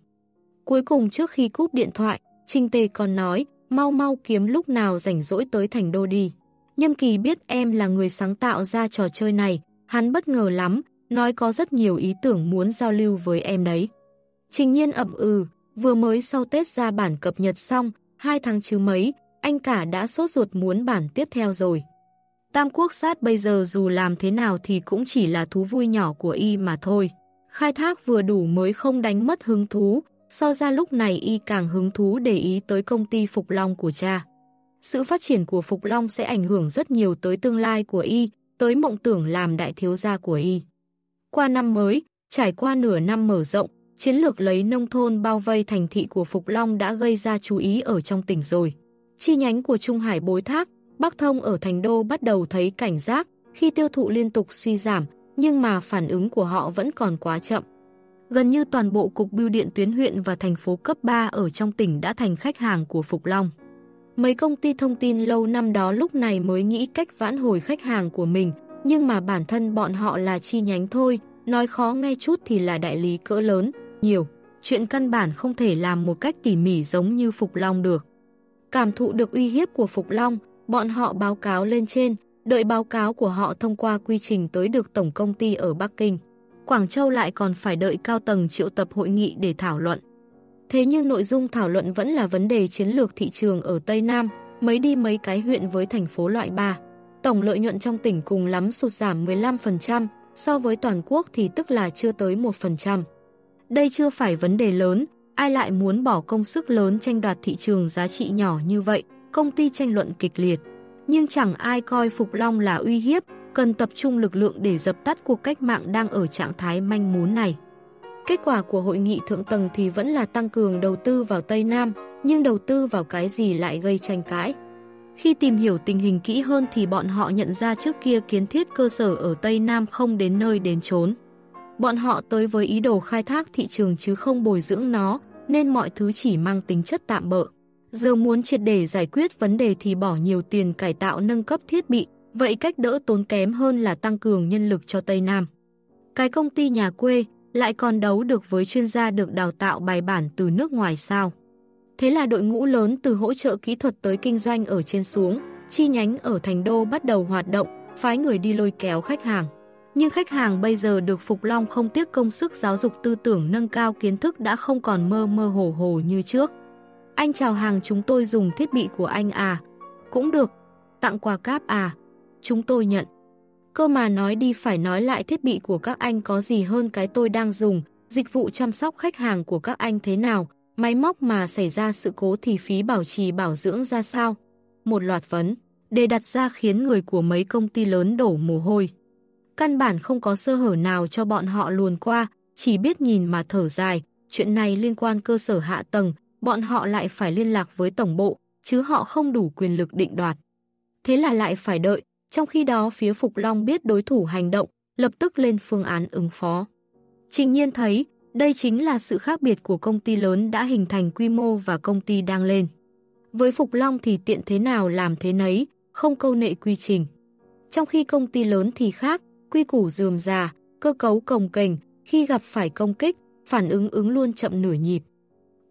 Cuối cùng trước khi cúp điện thoại, Trinh Tê còn nói, mau mau kiếm lúc nào rảnh rỗi tới thành đô đi. Nhâm Kỳ biết em là người sáng tạo ra trò chơi này, hắn bất ngờ lắm, nói có rất nhiều ý tưởng muốn giao lưu với em đấy. Trình nhiên ậm ừ, vừa mới sau Tết ra bản cập nhật xong, hai tháng chứ mấy, anh cả đã sốt ruột muốn bản tiếp theo rồi. Tam quốc sát bây giờ dù làm thế nào thì cũng chỉ là thú vui nhỏ của y mà thôi. Khai thác vừa đủ mới không đánh mất hứng thú, so ra lúc này y càng hứng thú để ý tới công ty Phục Long của cha. Sự phát triển của Phục Long sẽ ảnh hưởng rất nhiều tới tương lai của y, tới mộng tưởng làm đại thiếu gia của y. Qua năm mới, trải qua nửa năm mở rộng, chiến lược lấy nông thôn bao vây thành thị của Phục Long đã gây ra chú ý ở trong tỉnh rồi. Chi nhánh của Trung Hải bối thác, Bắc Thông ở Thành Đô bắt đầu thấy cảnh giác khi tiêu thụ liên tục suy giảm, nhưng mà phản ứng của họ vẫn còn quá chậm. Gần như toàn bộ cục bưu điện tuyến huyện và thành phố cấp 3 ở trong tỉnh đã thành khách hàng của Phục Long. Mấy công ty thông tin lâu năm đó lúc này mới nghĩ cách vãn hồi khách hàng của mình, nhưng mà bản thân bọn họ là chi nhánh thôi, nói khó nghe chút thì là đại lý cỡ lớn, nhiều. Chuyện căn bản không thể làm một cách tỉ mỉ giống như Phục Long được. Cảm thụ được uy hiếp của Phục Long, bọn họ báo cáo lên trên, đợi báo cáo của họ thông qua quy trình tới được tổng công ty ở Bắc Kinh. Quảng Châu lại còn phải đợi cao tầng triệu tập hội nghị để thảo luận. Thế nhưng nội dung thảo luận vẫn là vấn đề chiến lược thị trường ở Tây Nam, mấy đi mấy cái huyện với thành phố loại 3. Tổng lợi nhuận trong tỉnh cùng lắm sụt giảm 15%, so với toàn quốc thì tức là chưa tới 1%. Đây chưa phải vấn đề lớn, ai lại muốn bỏ công sức lớn tranh đoạt thị trường giá trị nhỏ như vậy, công ty tranh luận kịch liệt. Nhưng chẳng ai coi Phục Long là uy hiếp, cần tập trung lực lượng để dập tắt cuộc cách mạng đang ở trạng thái manh mún này. Kết quả của hội nghị thượng tầng thì vẫn là tăng cường đầu tư vào Tây Nam, nhưng đầu tư vào cái gì lại gây tranh cãi. Khi tìm hiểu tình hình kỹ hơn thì bọn họ nhận ra trước kia kiến thiết cơ sở ở Tây Nam không đến nơi đến chốn. Bọn họ tới với ý đồ khai thác thị trường chứ không bồi dưỡng nó, nên mọi thứ chỉ mang tính chất tạm bợ. Giờ muốn triệt để giải quyết vấn đề thì bỏ nhiều tiền cải tạo nâng cấp thiết bị, vậy cách đỡ tốn kém hơn là tăng cường nhân lực cho Tây Nam. Cái công ty nhà quê, lại còn đấu được với chuyên gia được đào tạo bài bản từ nước ngoài sao. Thế là đội ngũ lớn từ hỗ trợ kỹ thuật tới kinh doanh ở trên xuống, chi nhánh ở Thành Đô bắt đầu hoạt động, phái người đi lôi kéo khách hàng. Nhưng khách hàng bây giờ được Phục Long không tiếc công sức giáo dục tư tưởng nâng cao kiến thức đã không còn mơ mơ hồ hồ như trước. Anh chào hàng chúng tôi dùng thiết bị của anh à? Cũng được. Tặng quà cáp à? chúng tôi nhận. Cơ mà nói đi phải nói lại thiết bị của các anh có gì hơn cái tôi đang dùng, dịch vụ chăm sóc khách hàng của các anh thế nào, máy móc mà xảy ra sự cố thì phí bảo trì bảo dưỡng ra sao. Một loạt vấn, đề đặt ra khiến người của mấy công ty lớn đổ mồ hôi. Căn bản không có sơ hở nào cho bọn họ luồn qua, chỉ biết nhìn mà thở dài, chuyện này liên quan cơ sở hạ tầng, bọn họ lại phải liên lạc với tổng bộ, chứ họ không đủ quyền lực định đoạt. Thế là lại phải đợi, trong khi đó phía Phục Long biết đối thủ hành động, lập tức lên phương án ứng phó. Trình nhiên thấy, đây chính là sự khác biệt của công ty lớn đã hình thành quy mô và công ty đang lên. Với Phục Long thì tiện thế nào làm thế nấy, không câu nệ quy trình. Trong khi công ty lớn thì khác, quy củ dườm già, cơ cấu cồng kềnh, khi gặp phải công kích, phản ứng ứng luôn chậm nửa nhịp.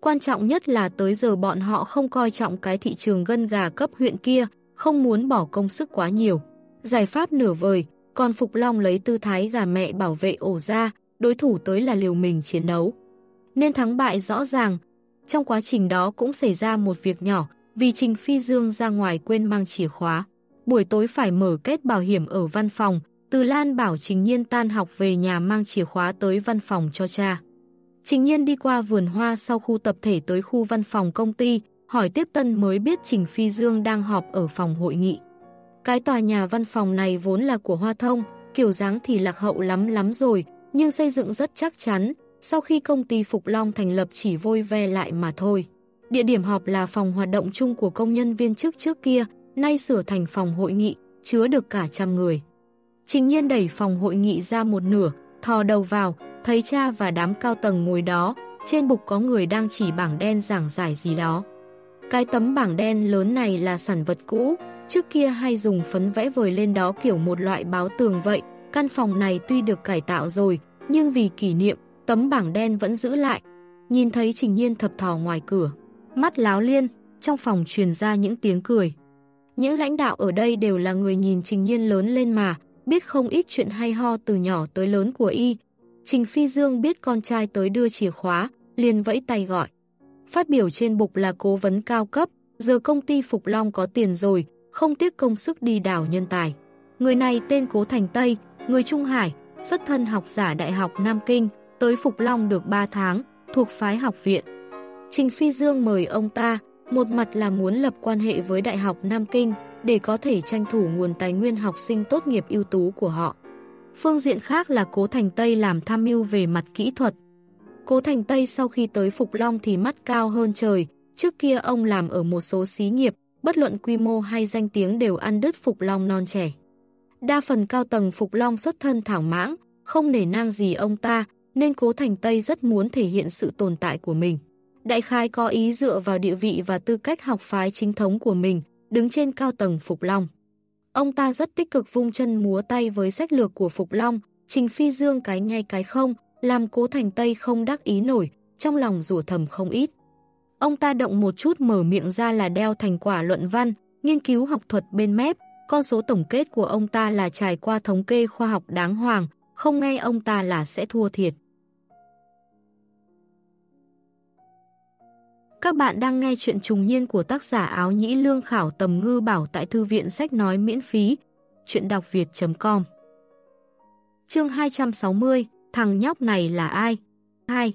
Quan trọng nhất là tới giờ bọn họ không coi trọng cái thị trường gân gà cấp huyện kia, không muốn bỏ công sức quá nhiều. Giải pháp nửa vời, còn Phục Long lấy tư thái gà mẹ bảo vệ ổ ra, đối thủ tới là liều mình chiến đấu. Nên thắng bại rõ ràng. Trong quá trình đó cũng xảy ra một việc nhỏ, vì Trình Phi Dương ra ngoài quên mang chìa khóa. Buổi tối phải mở kết bảo hiểm ở văn phòng, Từ Lan bảo Trình Nhiên tan học về nhà mang chìa khóa tới văn phòng cho cha. Trình Nhiên đi qua vườn hoa sau khu tập thể tới khu văn phòng công ty, hỏi tiếp tân mới biết Trình Phi Dương đang họp ở phòng hội nghị. Cái tòa nhà văn phòng này vốn là của Hoa Thông, kiểu dáng thì lạc hậu lắm lắm rồi, nhưng xây dựng rất chắc chắn, sau khi công ty Phục Long thành lập chỉ vôi ve lại mà thôi. Địa điểm họp là phòng hoạt động chung của công nhân viên chức trước kia, nay sửa thành phòng hội nghị, chứa được cả trăm người. Trình nhiên đẩy phòng hội nghị ra một nửa, thò đầu vào, thấy cha và đám cao tầng ngồi đó, trên bục có người đang chỉ bảng đen giảng giải gì đó. Cái tấm bảng đen lớn này là sản vật cũ, trước kia hay dùng phấn vẽ vời lên đó kiểu một loại báo tường vậy, căn phòng này tuy được cải tạo rồi, nhưng vì kỷ niệm, tấm bảng đen vẫn giữ lại. Nhìn thấy Trình Nhiên thập thò ngoài cửa, mắt láo liên, trong phòng truyền ra những tiếng cười. Những lãnh đạo ở đây đều là người nhìn Trình Nhiên lớn lên mà, biết không ít chuyện hay ho từ nhỏ tới lớn của y. Trình Phi Dương biết con trai tới đưa chìa khóa, liền vẫy tay gọi. Phát biểu trên bục là cố vấn cao cấp, giờ công ty Phục Long có tiền rồi, không tiếc công sức đi đào nhân tài. Người này tên Cố Thành Tây, người Trung Hải, xuất thân học giả Đại học Nam Kinh, tới Phục Long được 3 tháng, thuộc phái học viện. Trình Phi Dương mời ông ta, một mặt là muốn lập quan hệ với Đại học Nam Kinh để có thể tranh thủ nguồn tài nguyên học sinh tốt nghiệp ưu tú của họ. Phương diện khác là Cố Thành Tây làm tham mưu về mặt kỹ thuật. Cố Thành Tây sau khi tới Phục Long thì mắt cao hơn trời, trước kia ông làm ở một số xí nghiệp, bất luận quy mô hay danh tiếng đều ăn đứt Phục Long non trẻ. Đa phần cao tầng Phục Long xuất thân thảo mãng, không nể nang gì ông ta, nên Cố Thành Tây rất muốn thể hiện sự tồn tại của mình. Đại khai có ý dựa vào địa vị và tư cách học phái chính thống của mình, đứng trên cao tầng Phục Long. Ông ta rất tích cực vung chân múa tay với sách lược của Phục Long, Trình Phi Dương cái ngay cái không, làm Cố Thành Tây không đắc ý nổi, trong lòng rủa thầm không ít. Ông ta động một chút mở miệng ra là đeo thành quả luận văn, nghiên cứu học thuật bên mép, con số tổng kết của ông ta là trải qua thống kê khoa học đáng hoàng, không nghe ông ta là sẽ thua thiệt. Các bạn đang nghe chuyện trùng niên của tác giả áo nhĩ lương khảo tầm ngư bảo tại thư viện sách nói miễn phí, chuyện đọc việt.com Chương 260, thằng nhóc này là ai? 2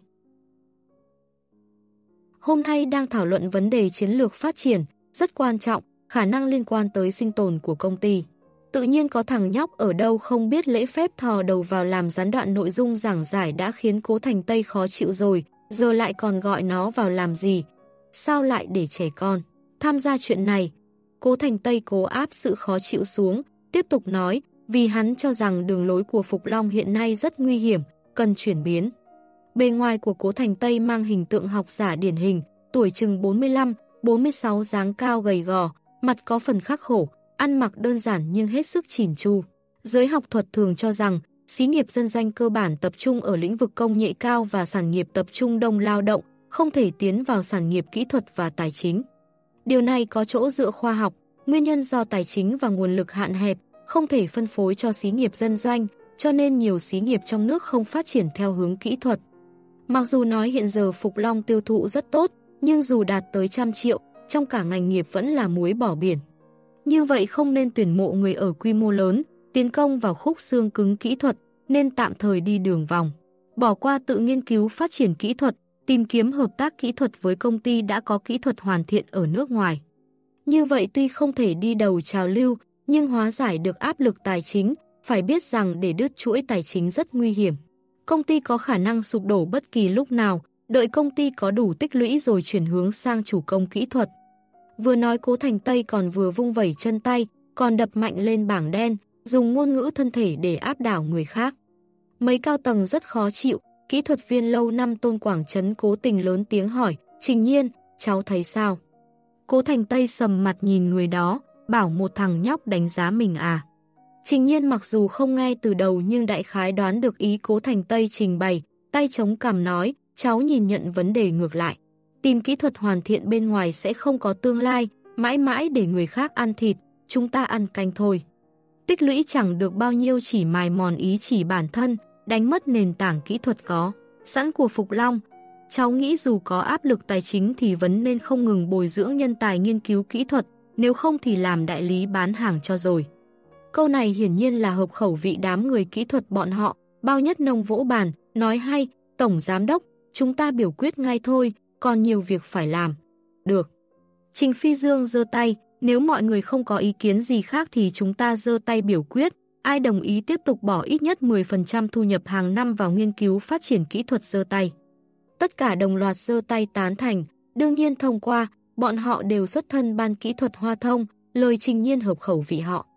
Hôm nay đang thảo luận vấn đề chiến lược phát triển, rất quan trọng, khả năng liên quan tới sinh tồn của công ty. Tự nhiên có thằng nhóc ở đâu không biết lễ phép thò đầu vào làm gián đoạn nội dung giảng giải đã khiến cố thành Tây khó chịu rồi, giờ lại còn gọi nó vào làm gì. Sao lại để trẻ con? Tham gia chuyện này, cố thành Tây cố áp sự khó chịu xuống, tiếp tục nói, vì hắn cho rằng đường lối của Phục Long hiện nay rất nguy hiểm, cần chuyển biến. Bề ngoài của cố thành Tây mang hình tượng học giả điển hình, tuổi chừng 45, 46 dáng cao gầy gò, mặt có phần khắc khổ, ăn mặc đơn giản nhưng hết sức chỉn chu. Giới học thuật thường cho rằng, xí nghiệp dân doanh cơ bản tập trung ở lĩnh vực công nghệ cao và sản nghiệp tập trung đông lao động, không thể tiến vào sản nghiệp kỹ thuật và tài chính. Điều này có chỗ dựa khoa học, nguyên nhân do tài chính và nguồn lực hạn hẹp, không thể phân phối cho xí nghiệp dân doanh, cho nên nhiều xí nghiệp trong nước không phát triển theo hướng kỹ thuật. Mặc dù nói hiện giờ Phục Long tiêu thụ rất tốt, nhưng dù đạt tới trăm triệu, trong cả ngành nghiệp vẫn là muối bỏ biển. Như vậy không nên tuyển mộ người ở quy mô lớn, tiến công vào khúc xương cứng kỹ thuật, nên tạm thời đi đường vòng. Bỏ qua tự nghiên cứu phát triển kỹ thuật, tìm kiếm hợp tác kỹ thuật với công ty đã có kỹ thuật hoàn thiện ở nước ngoài. Như vậy tuy không thể đi đầu trào lưu, nhưng hóa giải được áp lực tài chính, phải biết rằng để đứt chuỗi tài chính rất nguy hiểm. Công ty có khả năng sụp đổ bất kỳ lúc nào, đợi công ty có đủ tích lũy rồi chuyển hướng sang chủ công kỹ thuật. Vừa nói cố thành Tây còn vừa vung vẩy chân tay, còn đập mạnh lên bảng đen, dùng ngôn ngữ thân thể để áp đảo người khác. Mấy cao tầng rất khó chịu, kỹ thuật viên lâu năm Tôn Quảng Trấn cố tình lớn tiếng hỏi, Trình Nhiên, cháu thấy sao? Cố Thành Tây sầm mặt nhìn người đó, bảo một thằng nhóc đánh giá mình à. Trình Nhiên mặc dù không nghe từ đầu nhưng đại khái đoán được ý Cố Thành Tây trình bày, tay chống cằm nói, cháu nhìn nhận vấn đề ngược lại. Tìm kỹ thuật hoàn thiện bên ngoài sẽ không có tương lai, mãi mãi để người khác ăn thịt, chúng ta ăn canh thôi. Tích lũy chẳng được bao nhiêu chỉ mài mòn ý chỉ bản thân, đánh mất nền tảng kỹ thuật có. Sẵn của Phục Long, cháu nghĩ dù có áp lực tài chính thì vẫn nên không ngừng bồi dưỡng nhân tài nghiên cứu kỹ thuật, nếu không thì làm đại lý bán hàng cho rồi. Câu này hiển nhiên là hợp khẩu vị đám người kỹ thuật bọn họ, bao nhất nông vỗ bàn, nói hay, Tổng Giám Đốc, chúng ta biểu quyết ngay thôi, còn nhiều việc phải làm. Được. Trình Phi Dương giơ tay, nếu mọi người không có ý kiến gì khác thì chúng ta giơ tay biểu quyết, ai đồng ý tiếp tục bỏ ít nhất 10% thu nhập hàng năm vào nghiên cứu phát triển kỹ thuật giơ tay. Tất cả đồng loạt giơ tay tán thành, đương nhiên thông qua, bọn họ đều xuất thân ban kỹ thuật hoa thông, lời trình nhiên hợp khẩu vị họ.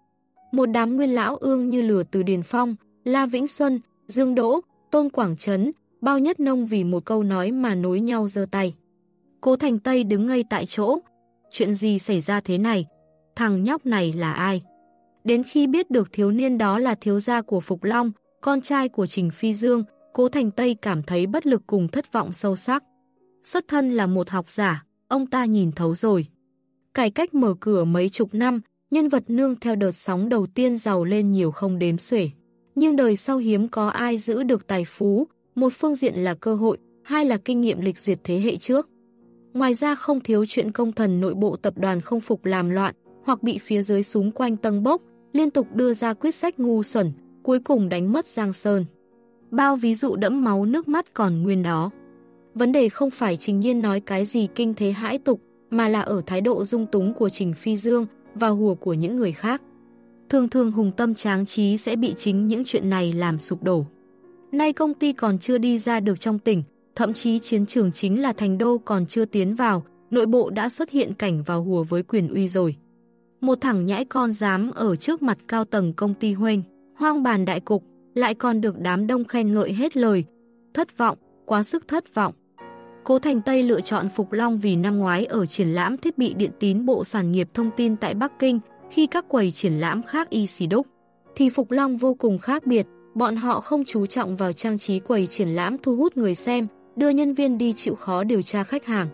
Một đám nguyên lão ương như lửa từ Điền Phong, La Vĩnh Xuân, Dương Đỗ, Tôn Quảng Trấn, bao nhất nông vì một câu nói mà nối nhau giơ tay. Cố Thành Tây đứng ngây tại chỗ. Chuyện gì xảy ra thế này? Thằng nhóc này là ai? Đến khi biết được thiếu niên đó là thiếu gia của Phục Long, con trai của Trình Phi Dương, Cố Thành Tây cảm thấy bất lực cùng thất vọng sâu sắc. Xuất thân là một học giả, ông ta nhìn thấu rồi. Cải cách mở cửa mấy chục năm, nhân vật nương theo đợt sóng đầu tiên giàu lên nhiều không đếm xuể. Nhưng đời sau hiếm có ai giữ được tài phú, một phương diện là cơ hội, hai là kinh nghiệm lịch duyệt thế hệ trước. Ngoài ra không thiếu chuyện công thần nội bộ tập đoàn không phục làm loạn, hoặc bị phía dưới súng quanh tầng bốc, liên tục đưa ra quyết sách ngu xuẩn, cuối cùng đánh mất Giang Sơn. Bao ví dụ đẫm máu nước mắt còn nguyên đó. Vấn đề không phải Trình Nhiên nói cái gì kinh thế hãi tục, mà là ở thái độ dung túng của Trình Phi Dương và hùa của những người khác. Thường thường hùng tâm tráng trí sẽ bị chính những chuyện này làm sụp đổ. Nay công ty còn chưa đi ra được trong tỉnh, thậm chí chiến trường chính là thành đô còn chưa tiến vào, nội bộ đã xuất hiện cảnh vào hùa với quyền uy rồi. Một thằng nhãi con dám ở trước mặt cao tầng công ty Huênh, hoang bàn đại cục, lại còn được đám đông khen ngợi hết lời. Thất vọng, quá sức thất vọng. Cố Thành Tây lựa chọn Phục Long vì năm ngoái ở triển lãm thiết bị điện tín Bộ Sản nghiệp Thông tin tại Bắc Kinh, khi các quầy triển lãm khác y xì đúc, thì Phục Long vô cùng khác biệt, bọn họ không chú trọng vào trang trí quầy triển lãm thu hút người xem, đưa nhân viên đi chịu khó điều tra khách hàng.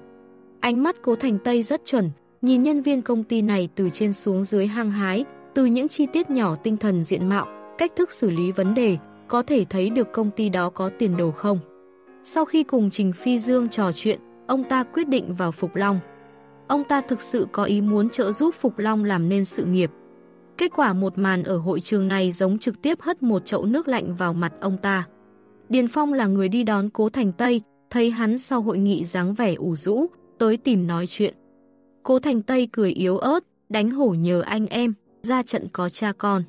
Ánh mắt Cố Thành Tây rất chuẩn, nhìn nhân viên công ty này từ trên xuống dưới hăng hái, từ những chi tiết nhỏ tinh thần diện mạo, cách thức xử lý vấn đề, có thể thấy được công ty đó có tiền đồ không. Sau khi cùng Trình Phi Dương trò chuyện, ông ta quyết định vào Phục Long. Ông ta thực sự có ý muốn trợ giúp Phục Long làm nên sự nghiệp. Kết quả một màn ở hội trường này giống trực tiếp hất một chậu nước lạnh vào mặt ông ta. Điền Phong là người đi đón Cố Thành Tây, thấy hắn sau hội nghị dáng vẻ ủ rũ, tới tìm nói chuyện. Cố Thành Tây cười yếu ớt, đánh hổ nhờ anh em, ra trận có cha con.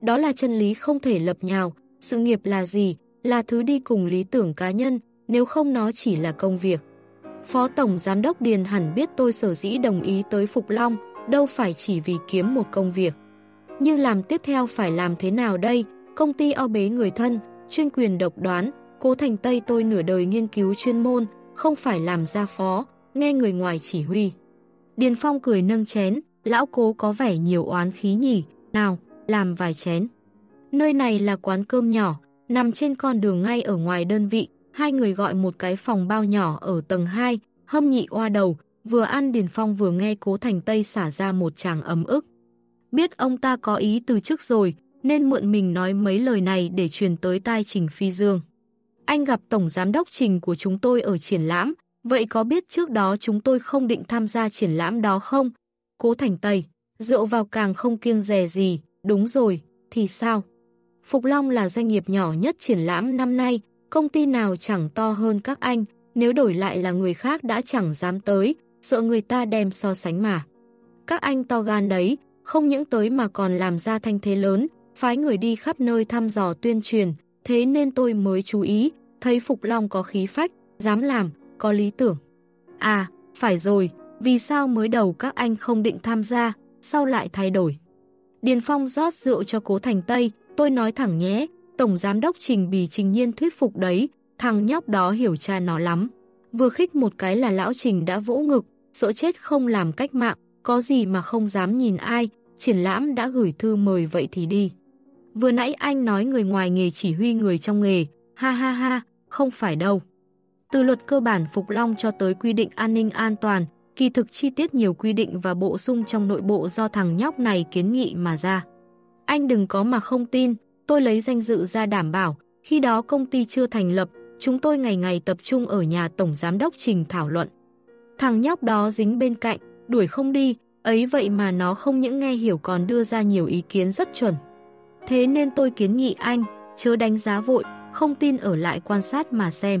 Đó là chân lý không thể lập nhào, sự nghiệp là gì, là thứ đi cùng lý tưởng cá nhân, nếu không nó chỉ là công việc. Phó Tổng Giám đốc Điền hẳn biết tôi sở dĩ đồng ý tới Phục Long, đâu phải chỉ vì kiếm một công việc. Nhưng làm tiếp theo phải làm thế nào đây? Công ty o bế người thân, chuyên quyền độc đoán, cố thành Tây tôi nửa đời nghiên cứu chuyên môn, không phải làm ra phó, nghe người ngoài chỉ huy. Điền Phong cười nâng chén, lão cố có vẻ nhiều oán khí nhỉ, nào, làm vài chén. Nơi này là quán cơm nhỏ, nằm trên con đường ngay ở ngoài đơn vị, hai người gọi một cái phòng bao nhỏ ở tầng 2, hâm nhị oa đầu, vừa ăn Điền Phong vừa nghe Cố Thành Tây xả ra một tràng ấm ức. Biết ông ta có ý từ trước rồi, nên mượn mình nói mấy lời này để truyền tới tai Trình Phi Dương. Anh gặp Tổng Giám đốc Trình của chúng tôi ở triển lãm, vậy có biết trước đó chúng tôi không định tham gia triển lãm đó không? Cố Thành Tây, Rượu vào càng không kiêng rè gì, đúng rồi, thì sao? Phục Long là doanh nghiệp nhỏ nhất triển lãm năm nay, công ty nào chẳng to hơn các anh, nếu đổi lại là người khác đã chẳng dám tới, sợ người ta đem so sánh mà. Các anh to gan đấy, không những tới mà còn làm ra thanh thế lớn, phái người đi khắp nơi thăm dò tuyên truyền, thế nên tôi mới chú ý, thấy Phục Long có khí phách, dám làm, có lý tưởng. À, phải rồi, vì sao mới đầu các anh không định tham gia, sau lại thay đổi? Điền Phong rót rượu cho cố thành Tây, tôi nói thẳng nhé, Tổng Giám đốc Trình Bì Trình Nhiên thuyết phục đấy, thằng nhóc đó hiểu cha nó lắm. Vừa khích một cái là lão Trình đã vỗ ngực, sợ chết không làm cách mạng, có gì mà không dám nhìn ai, triển lãm đã gửi thư mời vậy thì đi. Vừa nãy anh nói người ngoài nghề chỉ huy người trong nghề, ha ha ha, không phải đâu. Từ luật cơ bản Phục Long cho tới quy định an ninh an toàn, kỳ thực chi tiết nhiều quy định và bổ sung trong nội bộ do thằng nhóc này kiến nghị mà ra. Anh đừng có mà không tin, tôi lấy danh dự ra đảm bảo, khi đó công ty chưa thành lập, chúng tôi ngày ngày tập trung ở nhà Tổng Giám đốc Trình thảo luận. Thằng nhóc đó dính bên cạnh, đuổi không đi, ấy vậy mà nó không những nghe hiểu còn đưa ra nhiều ý kiến rất chuẩn. Thế nên tôi kiến nghị anh, chớ đánh giá vội, không tin ở lại quan sát mà xem.